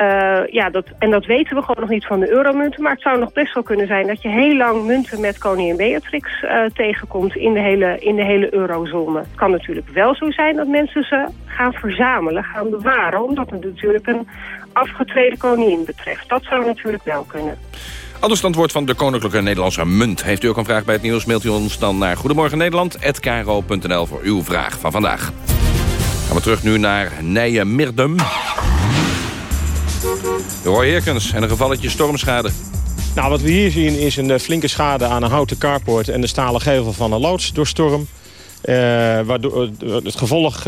Uh, ja, dat, en dat weten we gewoon nog niet van de euromunten. Maar het zou nog best wel kunnen zijn dat je heel lang munten met koningin Beatrix uh, tegenkomt in de, hele, in de hele eurozone. Het kan natuurlijk wel zo zijn dat mensen ze gaan verzamelen, gaan bewaren. Omdat het natuurlijk een afgetreden koningin betreft. Dat zou natuurlijk wel kunnen. Anders standwoord van de Koninklijke Nederlandse Munt. Heeft u ook een vraag bij het nieuws, mailt u ons dan naar Goedemorgen Nederland@kro.nl voor uw vraag van vandaag. Gaan we terug nu naar Nijemirdum. Roy Heerkens en een gevalletje stormschade. Nou, wat we hier zien is een flinke schade aan een houten carport... en de stalen gevel van een loods door storm. Uh, waardoor, het gevolg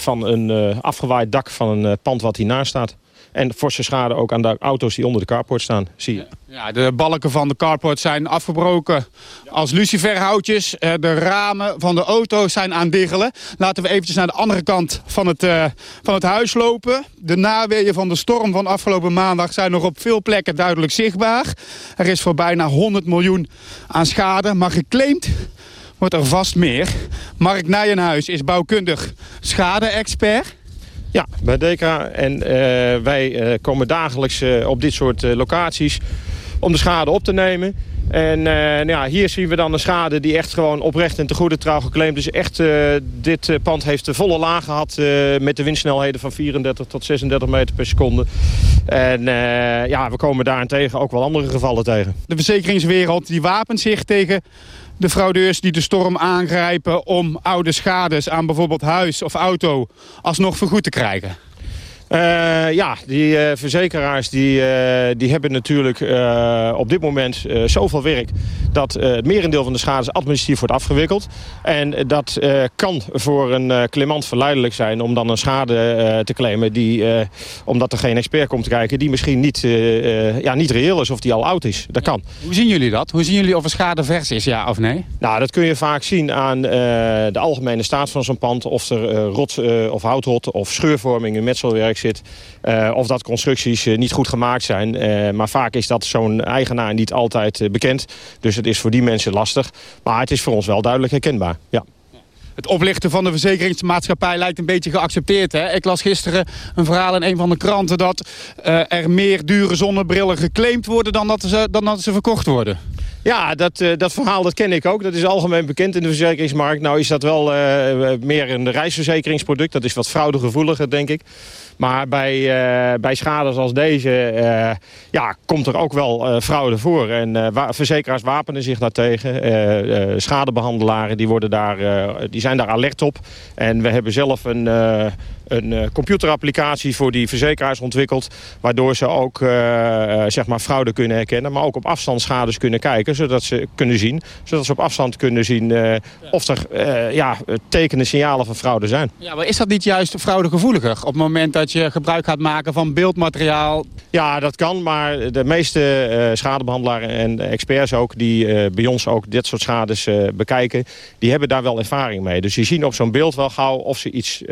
van een afgewaaid dak van een pand wat hiernaast staat. En forse schade ook aan de auto's die onder de carport staan, zie je. Ja, de balken van de carport zijn afgebroken als luciferhoutjes. De ramen van de auto's zijn aan diggelen. Laten we eventjes naar de andere kant van het, uh, van het huis lopen. De naweeën van de storm van afgelopen maandag zijn nog op veel plekken duidelijk zichtbaar. Er is voor bijna 100 miljoen aan schade, maar geclaimd wordt er vast meer. Mark Nijenhuis is bouwkundig schade-expert. Ja, bij DECA. En uh, wij uh, komen dagelijks uh, op dit soort locaties om de schade op te nemen. En nou ja, hier zien we dan een schade die echt gewoon oprecht en te goede trouw geclaimd is. Echt, dit pand heeft de volle laag gehad met de windsnelheden van 34 tot 36 meter per seconde. En ja, we komen daarentegen ook wel andere gevallen tegen. De verzekeringswereld die wapent zich tegen de fraudeurs die de storm aangrijpen om oude schades aan bijvoorbeeld huis of auto alsnog vergoed te krijgen? Uh, ja, die uh, verzekeraars die, uh, die hebben natuurlijk op dit moment zoveel werk... dat het merendeel van de schades administratief wordt afgewikkeld. En dat kan voor een clement verleidelijk zijn om dan een schade te claimen... Die, omdat er geen expert komt kijken, die misschien niet, ja, niet reëel is of die al oud is. Dat kan. Hoe zien jullie dat? Hoe zien jullie of een schade vers is, ja of nee? Nou, dat kun je vaak zien aan de algemene staat van zo'n pand. Of er rot of houtrot of scheurvorming in zit. Uh, of dat constructies uh, niet goed gemaakt zijn. Uh, maar vaak is dat zo'n eigenaar niet altijd bekend. Dus het is voor die mensen lastig. Maar het is voor ons wel duidelijk herkenbaar. Ja. Het oplichten van de verzekeringsmaatschappij lijkt een beetje geaccepteerd. Hè? Ik las gisteren een verhaal in een van de kranten... dat er meer dure zonnebrillen geclaimd worden dan dat ze, dan dat ze verkocht worden. Ja, dat, uh, dat verhaal dat ken ik ook. Dat is algemeen bekend in de verzekeringsmarkt. Nou is dat wel uh, meer een reisverzekeringsproduct. Dat is wat fraudegevoeliger, denk ik. Maar bij, uh, bij schades als deze ja, komt er ook wel uh, fraude voor. En verzekeraars wapenen zich daartegen. schadebehandelaren die worden daar, die zijn daar alert op. En we hebben zelf een een uh, computerapplicatie voor die verzekeraars ontwikkeld... waardoor ze ook uh, zeg maar fraude kunnen herkennen... maar ook op afstand schades kunnen kijken, zodat ze kunnen zien... zodat ze op afstand kunnen zien uh, of er ja, tekenen, signalen van fraude zijn. Ja, maar is dat niet juist fraudegevoeliger... op het moment dat je gebruik gaat maken van beeldmateriaal? Ja, dat kan, maar de meeste schadebehandelaren en experts ook... die bij ons ook dit soort schades bekijken... die hebben daar wel ervaring mee. Dus die zien op zo'n beeld wel gauw of ze iets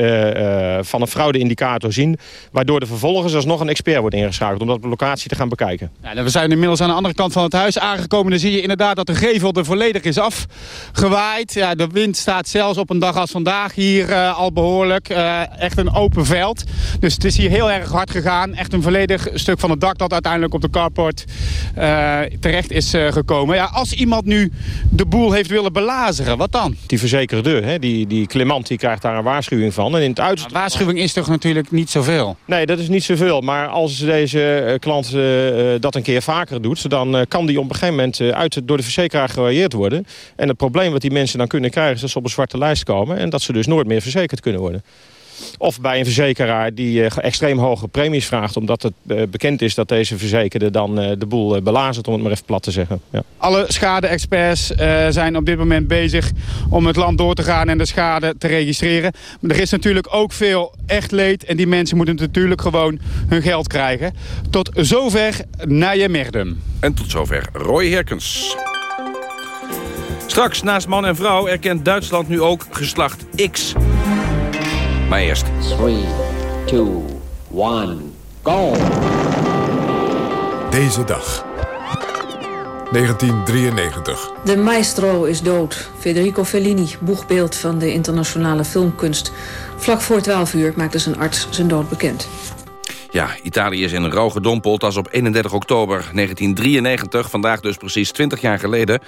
van een fraudeindicator zien... waardoor de vervolgens alsnog een expert wordt ingeschakeld... om dat locatie te gaan bekijken. Ja, we zijn inmiddels aan de andere kant van het huis aangekomen. Dan zie je inderdaad dat de gevel er volledig is afgewaaid. Ja, de wind staat zelfs op een dag als vandaag hier uh, al behoorlijk. Uh, echt een open veld. Dus het is hier heel erg hard gegaan. Echt een volledig stuk van het dak dat uiteindelijk op de carport uh, terecht is gekomen. Ja, als iemand nu de boel heeft willen belazeren, wat dan? Die verzekerde, hè, die, die Clement, die krijgt daar een waarschuwing van. En in het uiterste waarschuwing is toch natuurlijk niet zoveel? Nee, dat is niet zoveel. Maar als deze eh, klant uh, dat een keer vaker doet... dan kan die op een gegeven moment uit, door de verzekeraar gevarieerd worden. En het probleem wat die mensen dan kunnen krijgen... is dat ze op een zwarte lijst komen... en dat ze dus nooit meer verzekerd kunnen worden. Of bij een verzekeraar die extreem hoge premies vraagt... omdat het bekend is dat deze verzekerde dan de boel belazert... om het maar even plat te zeggen. Ja. Alle schade-experts zijn op dit moment bezig om het land door te gaan... en de schade te registreren. Maar er is natuurlijk ook veel echt leed... en die mensen moeten natuurlijk gewoon hun geld krijgen. Tot zover je Merdum. En tot zover Roy Herkens. Straks naast man en vrouw erkent Duitsland nu ook geslacht X... Maar eerst. 3, 2, 1, go! Deze dag. 1993. De maestro is dood. Federico Fellini, boegbeeld van de internationale filmkunst. Vlak voor 12 uur maakte zijn arts zijn dood bekend. Ja, Italië is in rouw gedompeld als op 31 oktober 1993... vandaag dus precies 20 jaar geleden...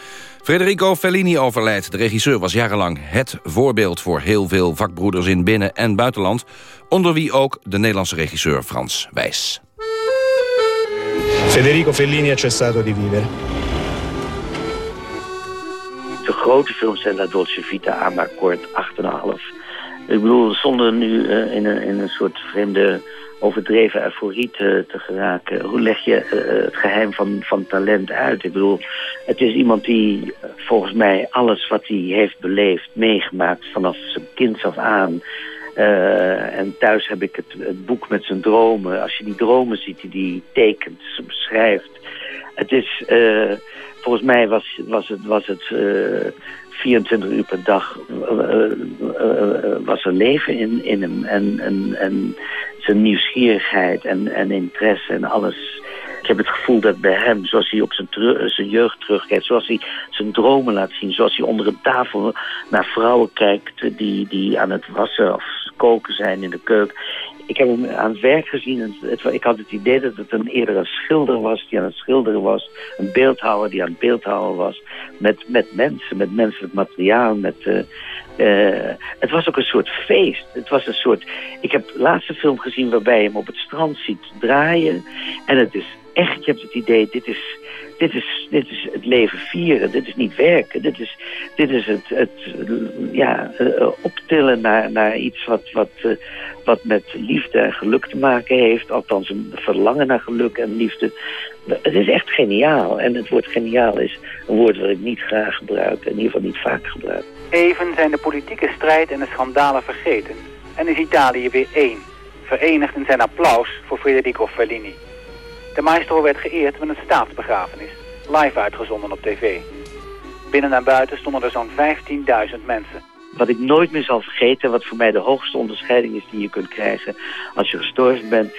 Federico Fellini overlijdt. De regisseur was jarenlang het voorbeeld voor heel veel vakbroeders in binnen- en buitenland... onder wie ook de Nederlandse regisseur Frans Wijs. Federico Fellini ha cessato di vivere. De grote films zijn La Dolce Vita, Amakord, 8,5. Ik bedoel, zonder nu uh, in, een, in een soort vreemde overdreven euforie te, te geraken. Hoe leg je uh, het geheim van, van talent uit? Ik bedoel, het is iemand die uh, volgens mij alles wat hij heeft beleefd, meegemaakt vanaf zijn kind af aan. En thuis heb ik het, het, boek met zijn dromen. Als je die dromen ziet die hij tekent, beschrijft. Het is, volgens mij was, was het, was het 24 uur per dag was er leven in, in hem. En, en, en zijn nieuwsgierigheid en, en interesse en alles. Ik heb het gevoel dat bij hem, zoals hij op zijn, zijn jeugd terugkijkt... zoals hij zijn dromen laat zien... zoals hij onder een tafel naar vrouwen kijkt... die, die aan het wassen of koken zijn in de keuken... Ik heb hem aan het werk gezien. En het, ik had het idee dat het een eerder een schilder was die aan het schilderen was. Een beeldhouwer die aan het beeldhouden was. Met, met mensen, met menselijk materiaal. Met, uh, uh, het was ook een soort feest. Het was een soort... Ik heb de laatste film gezien waarbij je hem op het strand ziet draaien. En het is echt, je hebt het idee, dit is, dit is, dit is het leven vieren. Dit is niet werken. Dit is, dit is het, het ja, uh, optillen naar, naar iets wat, wat, uh, wat met liefde en geluk te maken heeft. Althans een verlangen naar geluk en liefde. Het is echt geniaal. En het woord geniaal is een woord dat ik niet graag gebruik. In ieder geval niet vaak gebruik. Even zijn de politieke strijd en de schandalen vergeten. En is Italië weer één. Verenigd in zijn applaus voor Federico Fellini. De maestro werd geëerd met een staatsbegrafenis. Live uitgezonden op tv. Binnen en buiten stonden er zo'n 15.000 mensen. Wat ik nooit meer zal vergeten, wat voor mij de hoogste onderscheiding is die je kunt krijgen als je gestorven bent.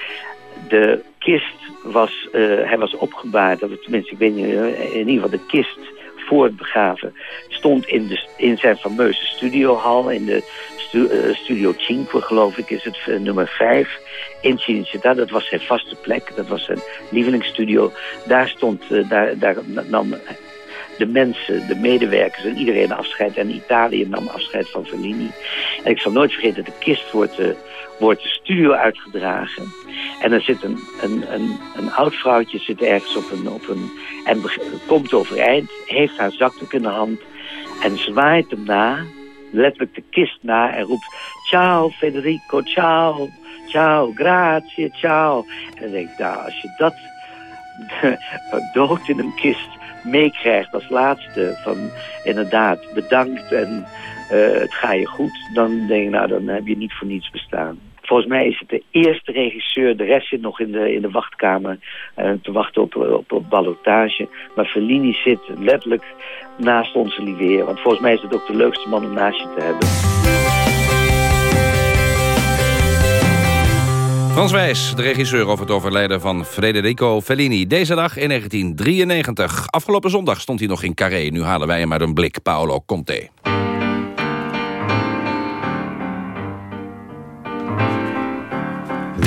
De kist was, uh, hij was opgebaard, of tenminste ik weet niet, in ieder geval de kist voor het begraven stond in, de, in zijn fameuze studiohal, in de uh, Studio Cinque geloof ik is het uh, nummer 5 in Cinecittà. Dat was zijn vaste plek, dat was zijn lievelingsstudio. Daar stond, uh, daar, daar nam de mensen, de medewerkers en iedereen afscheid. En Italië nam afscheid van Fellini. En ik zal nooit vergeten, de kist wordt wordt de studio uitgedragen. En er zit een, een, een, een oud vrouwtje zit ergens op een, op een... en komt overeind, heeft haar zakdoek in de hand... en zwaait hem na, letterlijk de kist na... en roept, ciao Federico, ciao, ciao, grazie, ciao. En dan denk ik, nou, als je dat dood in een kist meekrijgt als laatste van inderdaad bedankt en het ga je goed, dan denk ik nou dan heb je niet voor niets bestaan. Volgens mij is het de eerste regisseur, de rest zit nog in de, in de wachtkamer uh, te wachten op, op, op ballotage. Maar Fellini zit letterlijk naast onze Olivier, want volgens mij is het ook de leukste man om naast je te hebben. Frans Wijs, de regisseur over het overlijden van Federico Fellini. Deze dag in 1993. Afgelopen zondag stond hij nog in Carré. Nu halen wij hem uit een blik. Paolo Conte.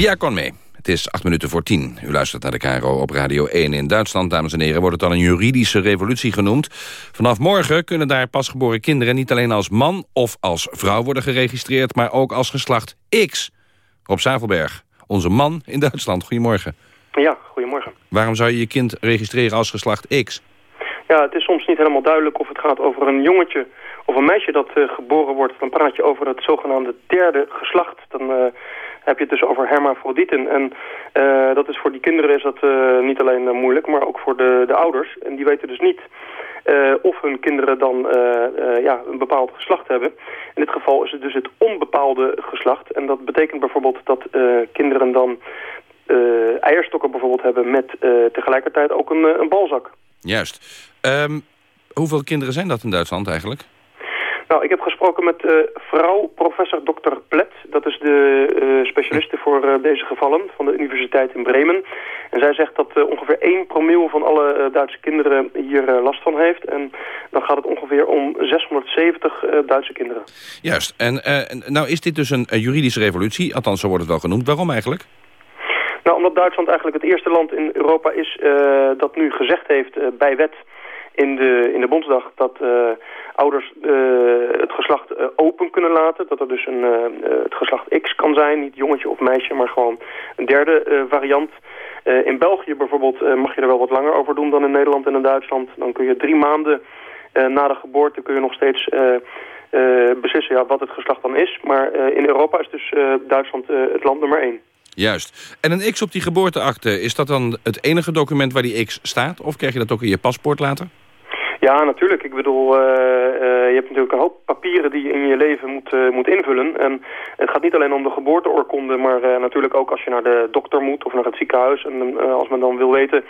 Via kon mee. Het is acht minuten voor tien. U luistert naar de KRO op Radio 1. In Duitsland, dames en heren, wordt het dan een juridische revolutie genoemd. Vanaf morgen kunnen daar pasgeboren kinderen niet alleen als man of als vrouw worden geregistreerd... maar ook als geslacht X. Rob Zavelberg, onze man in Duitsland. Goedemorgen. Ja, goedemorgen. Waarom zou je je kind registreren als geslacht X? Ja, het is soms niet helemaal duidelijk of het gaat over een jongetje of een meisje dat uh, geboren wordt. Dan praat je over het zogenaamde derde geslacht. Dan uh, heb je het dus over hermafrodieten. En uh, dat is voor die kinderen is dat niet alleen moeilijk, maar ook voor de, de ouders. En die weten dus niet of hun kinderen dan ja, een bepaald geslacht hebben. In dit geval is het dus het onbepaalde geslacht. En dat betekent bijvoorbeeld dat kinderen dan eierstokken bijvoorbeeld hebben met tegelijkertijd ook een, een balzak. Juist. Um, hoeveel kinderen zijn dat in Duitsland eigenlijk? Nou, ik heb gesproken met uh, vrouw professor Dr. Plet. Dat is de uh, specialiste voor uh, deze gevallen van de Universiteit in Bremen. En zij zegt dat ongeveer 1 promil van alle Duitse kinderen hier last van heeft. En dan gaat het ongeveer om 670 Duitse kinderen. Juist. En nou is dit dus een juridische revolutie, althans zo wordt het wel genoemd. Waarom eigenlijk? Nou, omdat Duitsland eigenlijk het eerste land in Europa is dat nu gezegd heeft bij wet in de, in de Bondsdag dat uh, ouders uh, het geslacht uh, open kunnen laten. Dat er dus een, het geslacht X kan zijn, niet jongetje of meisje, maar gewoon een derde variant. in België bijvoorbeeld mag je er wel wat langer over doen dan in Nederland en in Duitsland. Dan kun je drie maanden na de geboorte kun je nog steeds beslissen ja, wat het geslacht dan is. Maar in Europa is dus Duitsland het land nummer één. Juist. En een X op die geboorteakte, is dat dan het enige document waar die X staat? Of krijg je dat ook in je paspoort later? Ja, natuurlijk. Ik bedoel, uh, uh, je hebt natuurlijk een hoop papieren die je in je leven moet, uh, moet invullen. En het gaat niet alleen om de geboorteoorkonde, maar natuurlijk ook als je naar de dokter moet of naar het ziekenhuis. En als men dan wil weten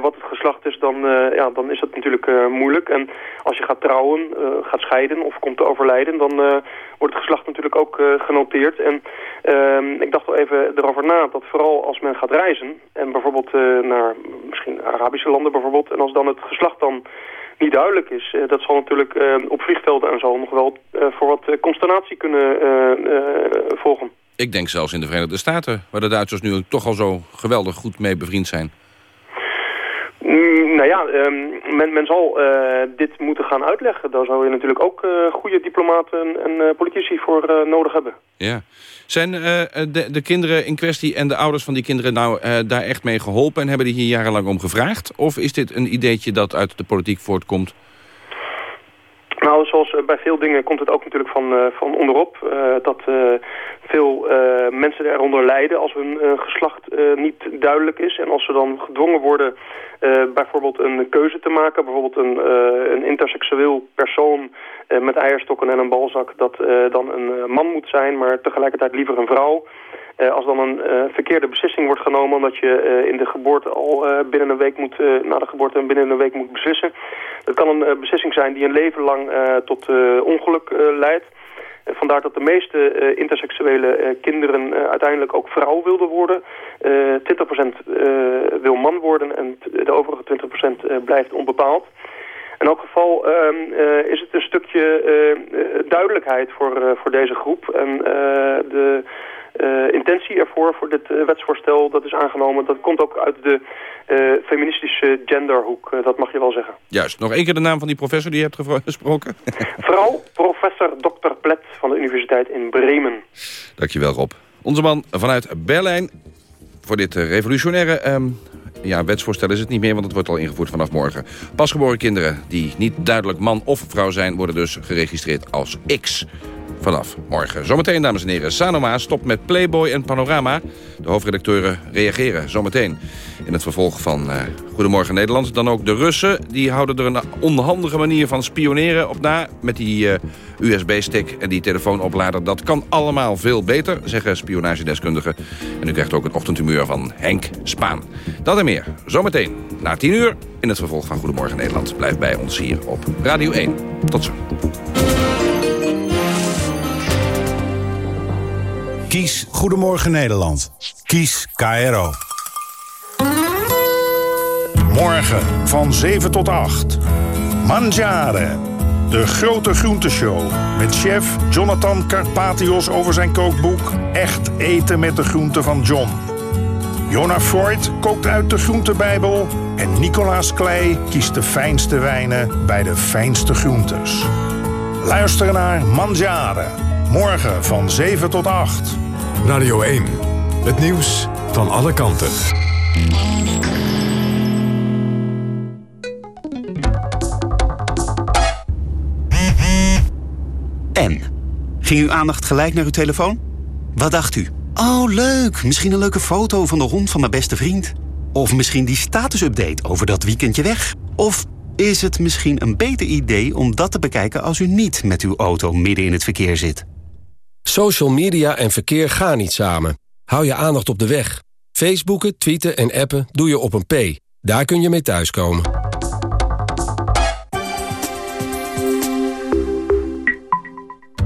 wat het geslacht is, dan, ja, dan is dat natuurlijk moeilijk. En als je gaat trouwen, gaat scheiden of komt te overlijden, dan wordt het geslacht natuurlijk ook genoteerd. En ehm, ik dacht wel even erover na dat vooral als men gaat reizen, en bijvoorbeeld naar misschien Arabische landen bijvoorbeeld, en als dan het geslacht dan niet duidelijk is. Dat zal natuurlijk op vliegvelden en zo nog wel voor wat consternatie kunnen volgen. Ik denk zelfs in de Verenigde Staten, waar de Duitsers nu toch al zo geweldig goed mee bevriend zijn. Mm, nou ja, um, men, men zal uh, dit moeten gaan uitleggen. Daar zou je natuurlijk ook uh, goede diplomaten en uh, politici voor nodig hebben. Ja. Zijn de, de, kinderen in kwestie en de ouders van die kinderen nou daar echt mee geholpen... en hebben die hier jarenlang om gevraagd? Of is dit een ideetje dat uit de politiek voortkomt? Nou, zoals bij veel dingen komt het ook natuurlijk van, van onderop. dat veel mensen eronder lijden als hun geslacht niet duidelijk is. En als ze dan gedwongen worden bijvoorbeeld een keuze te maken. Bijvoorbeeld een, een interseksueel persoon met eierstokken en een balzak... dat dan een man moet zijn, maar tegelijkertijd liever een vrouw. Als dan een verkeerde beslissing wordt genomen... omdat je in de geboorte al binnen een week moet... na de geboorte binnen een week moet beslissen. Dat kan een beslissing zijn die een leven lang tot ongeluk leidt. Vandaar dat de meeste interseksuele kinderen uiteindelijk ook vrouw wilden worden. 20% wil man worden en de overige 20% blijft onbepaald. In elk geval ehm, is het een stukje duidelijkheid voor, voor deze groep. En de uh, intentie ervoor, voor dit uh, wetsvoorstel, dat is aangenomen. Dat komt ook uit de uh, feministische genderhoek, dat mag je wel zeggen. Juist. Nog één keer de naam van die professor die je hebt gesproken. Vrouw professor Dr. Plet van de Universiteit in Bremen. Dankjewel Rob. Onze man vanuit Berlijn voor dit revolutionaire um, ja, wetsvoorstel is het niet meer, want het wordt al ingevoerd vanaf morgen. Pasgeboren kinderen die niet duidelijk man of vrouw zijn... worden dus geregistreerd als X vanaf morgen. Zometeen, dames en heren, Sanoma stopt met Playboy en Panorama. De hoofdredacteuren reageren zometeen. In het vervolg van uh, Goedemorgen Nederland. Dan ook de Russen, die houden er een onhandige manier van spioneren op na... met die uh, USB-stick en die telefoonoplader. Dat kan allemaal veel beter, zeggen spionagedeskundigen. En u krijgt ook het ochtendhumeur van Henk Spaan. Dat en meer, zometeen, na 10 uur... in het vervolg van Goedemorgen Nederland. Blijf bij ons hier op Radio 1. Tot zo. Kies Goedemorgen Nederland. Kies KRO. Morgen van 7 tot 8. Mangiare. De grote groenteshow. Met chef Jonathan Carpatios over zijn kookboek Echt eten met de groenten van John. Jonah Freud kookt uit de groentebijbel. En Nicolaas Klei kiest de fijnste wijnen bij de fijnste groentes. Luister naar Mangiare. Morgen van 7 tot 8. Radio 1. Het nieuws van alle kanten. En? Ging uw aandacht gelijk naar uw telefoon? Wat dacht u? Oh, leuk. Misschien een leuke foto van de hond van mijn beste vriend. Of misschien die statusupdate over dat weekendje weg. Of is het misschien een beter idee om dat te bekijken als u niet met uw auto midden in het verkeer zit? Social media en verkeer gaan niet samen. Hou je aandacht op de weg. Facebooken, tweeten en appen doe je op een P. Daar kun je mee thuiskomen.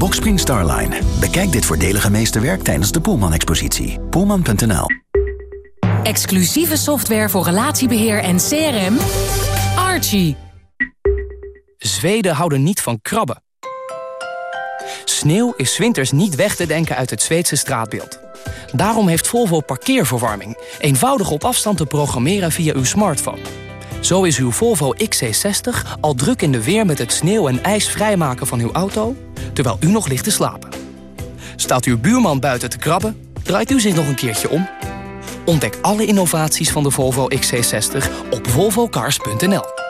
Boxspring Starline. Bekijk dit voordelige meesterwerk tijdens de Poelman-expositie. Poelman.nl Exclusieve software voor relatiebeheer en CRM. Archie. Zweden houden niet van krabben. Sneeuw is 's winters niet weg te denken uit het Zweedse straatbeeld. Daarom heeft Volvo parkeerverwarming. Eenvoudig op afstand te programmeren via uw smartphone. Zo is uw Volvo XC60 al druk in de weer met het sneeuw en ijs vrijmaken van uw auto... terwijl u nog ligt te slapen. Staat uw buurman buiten te krabben, draait u zich nog een keertje om. Ontdek alle innovaties van de Volvo XC60 op volvocars.nl.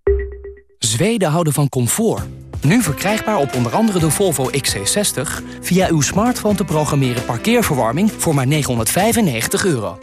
Zweden houden van comfort. Nu verkrijgbaar op onder andere de Volvo XC60... via uw smartphone te programmeren parkeerverwarming voor maar 995 euro.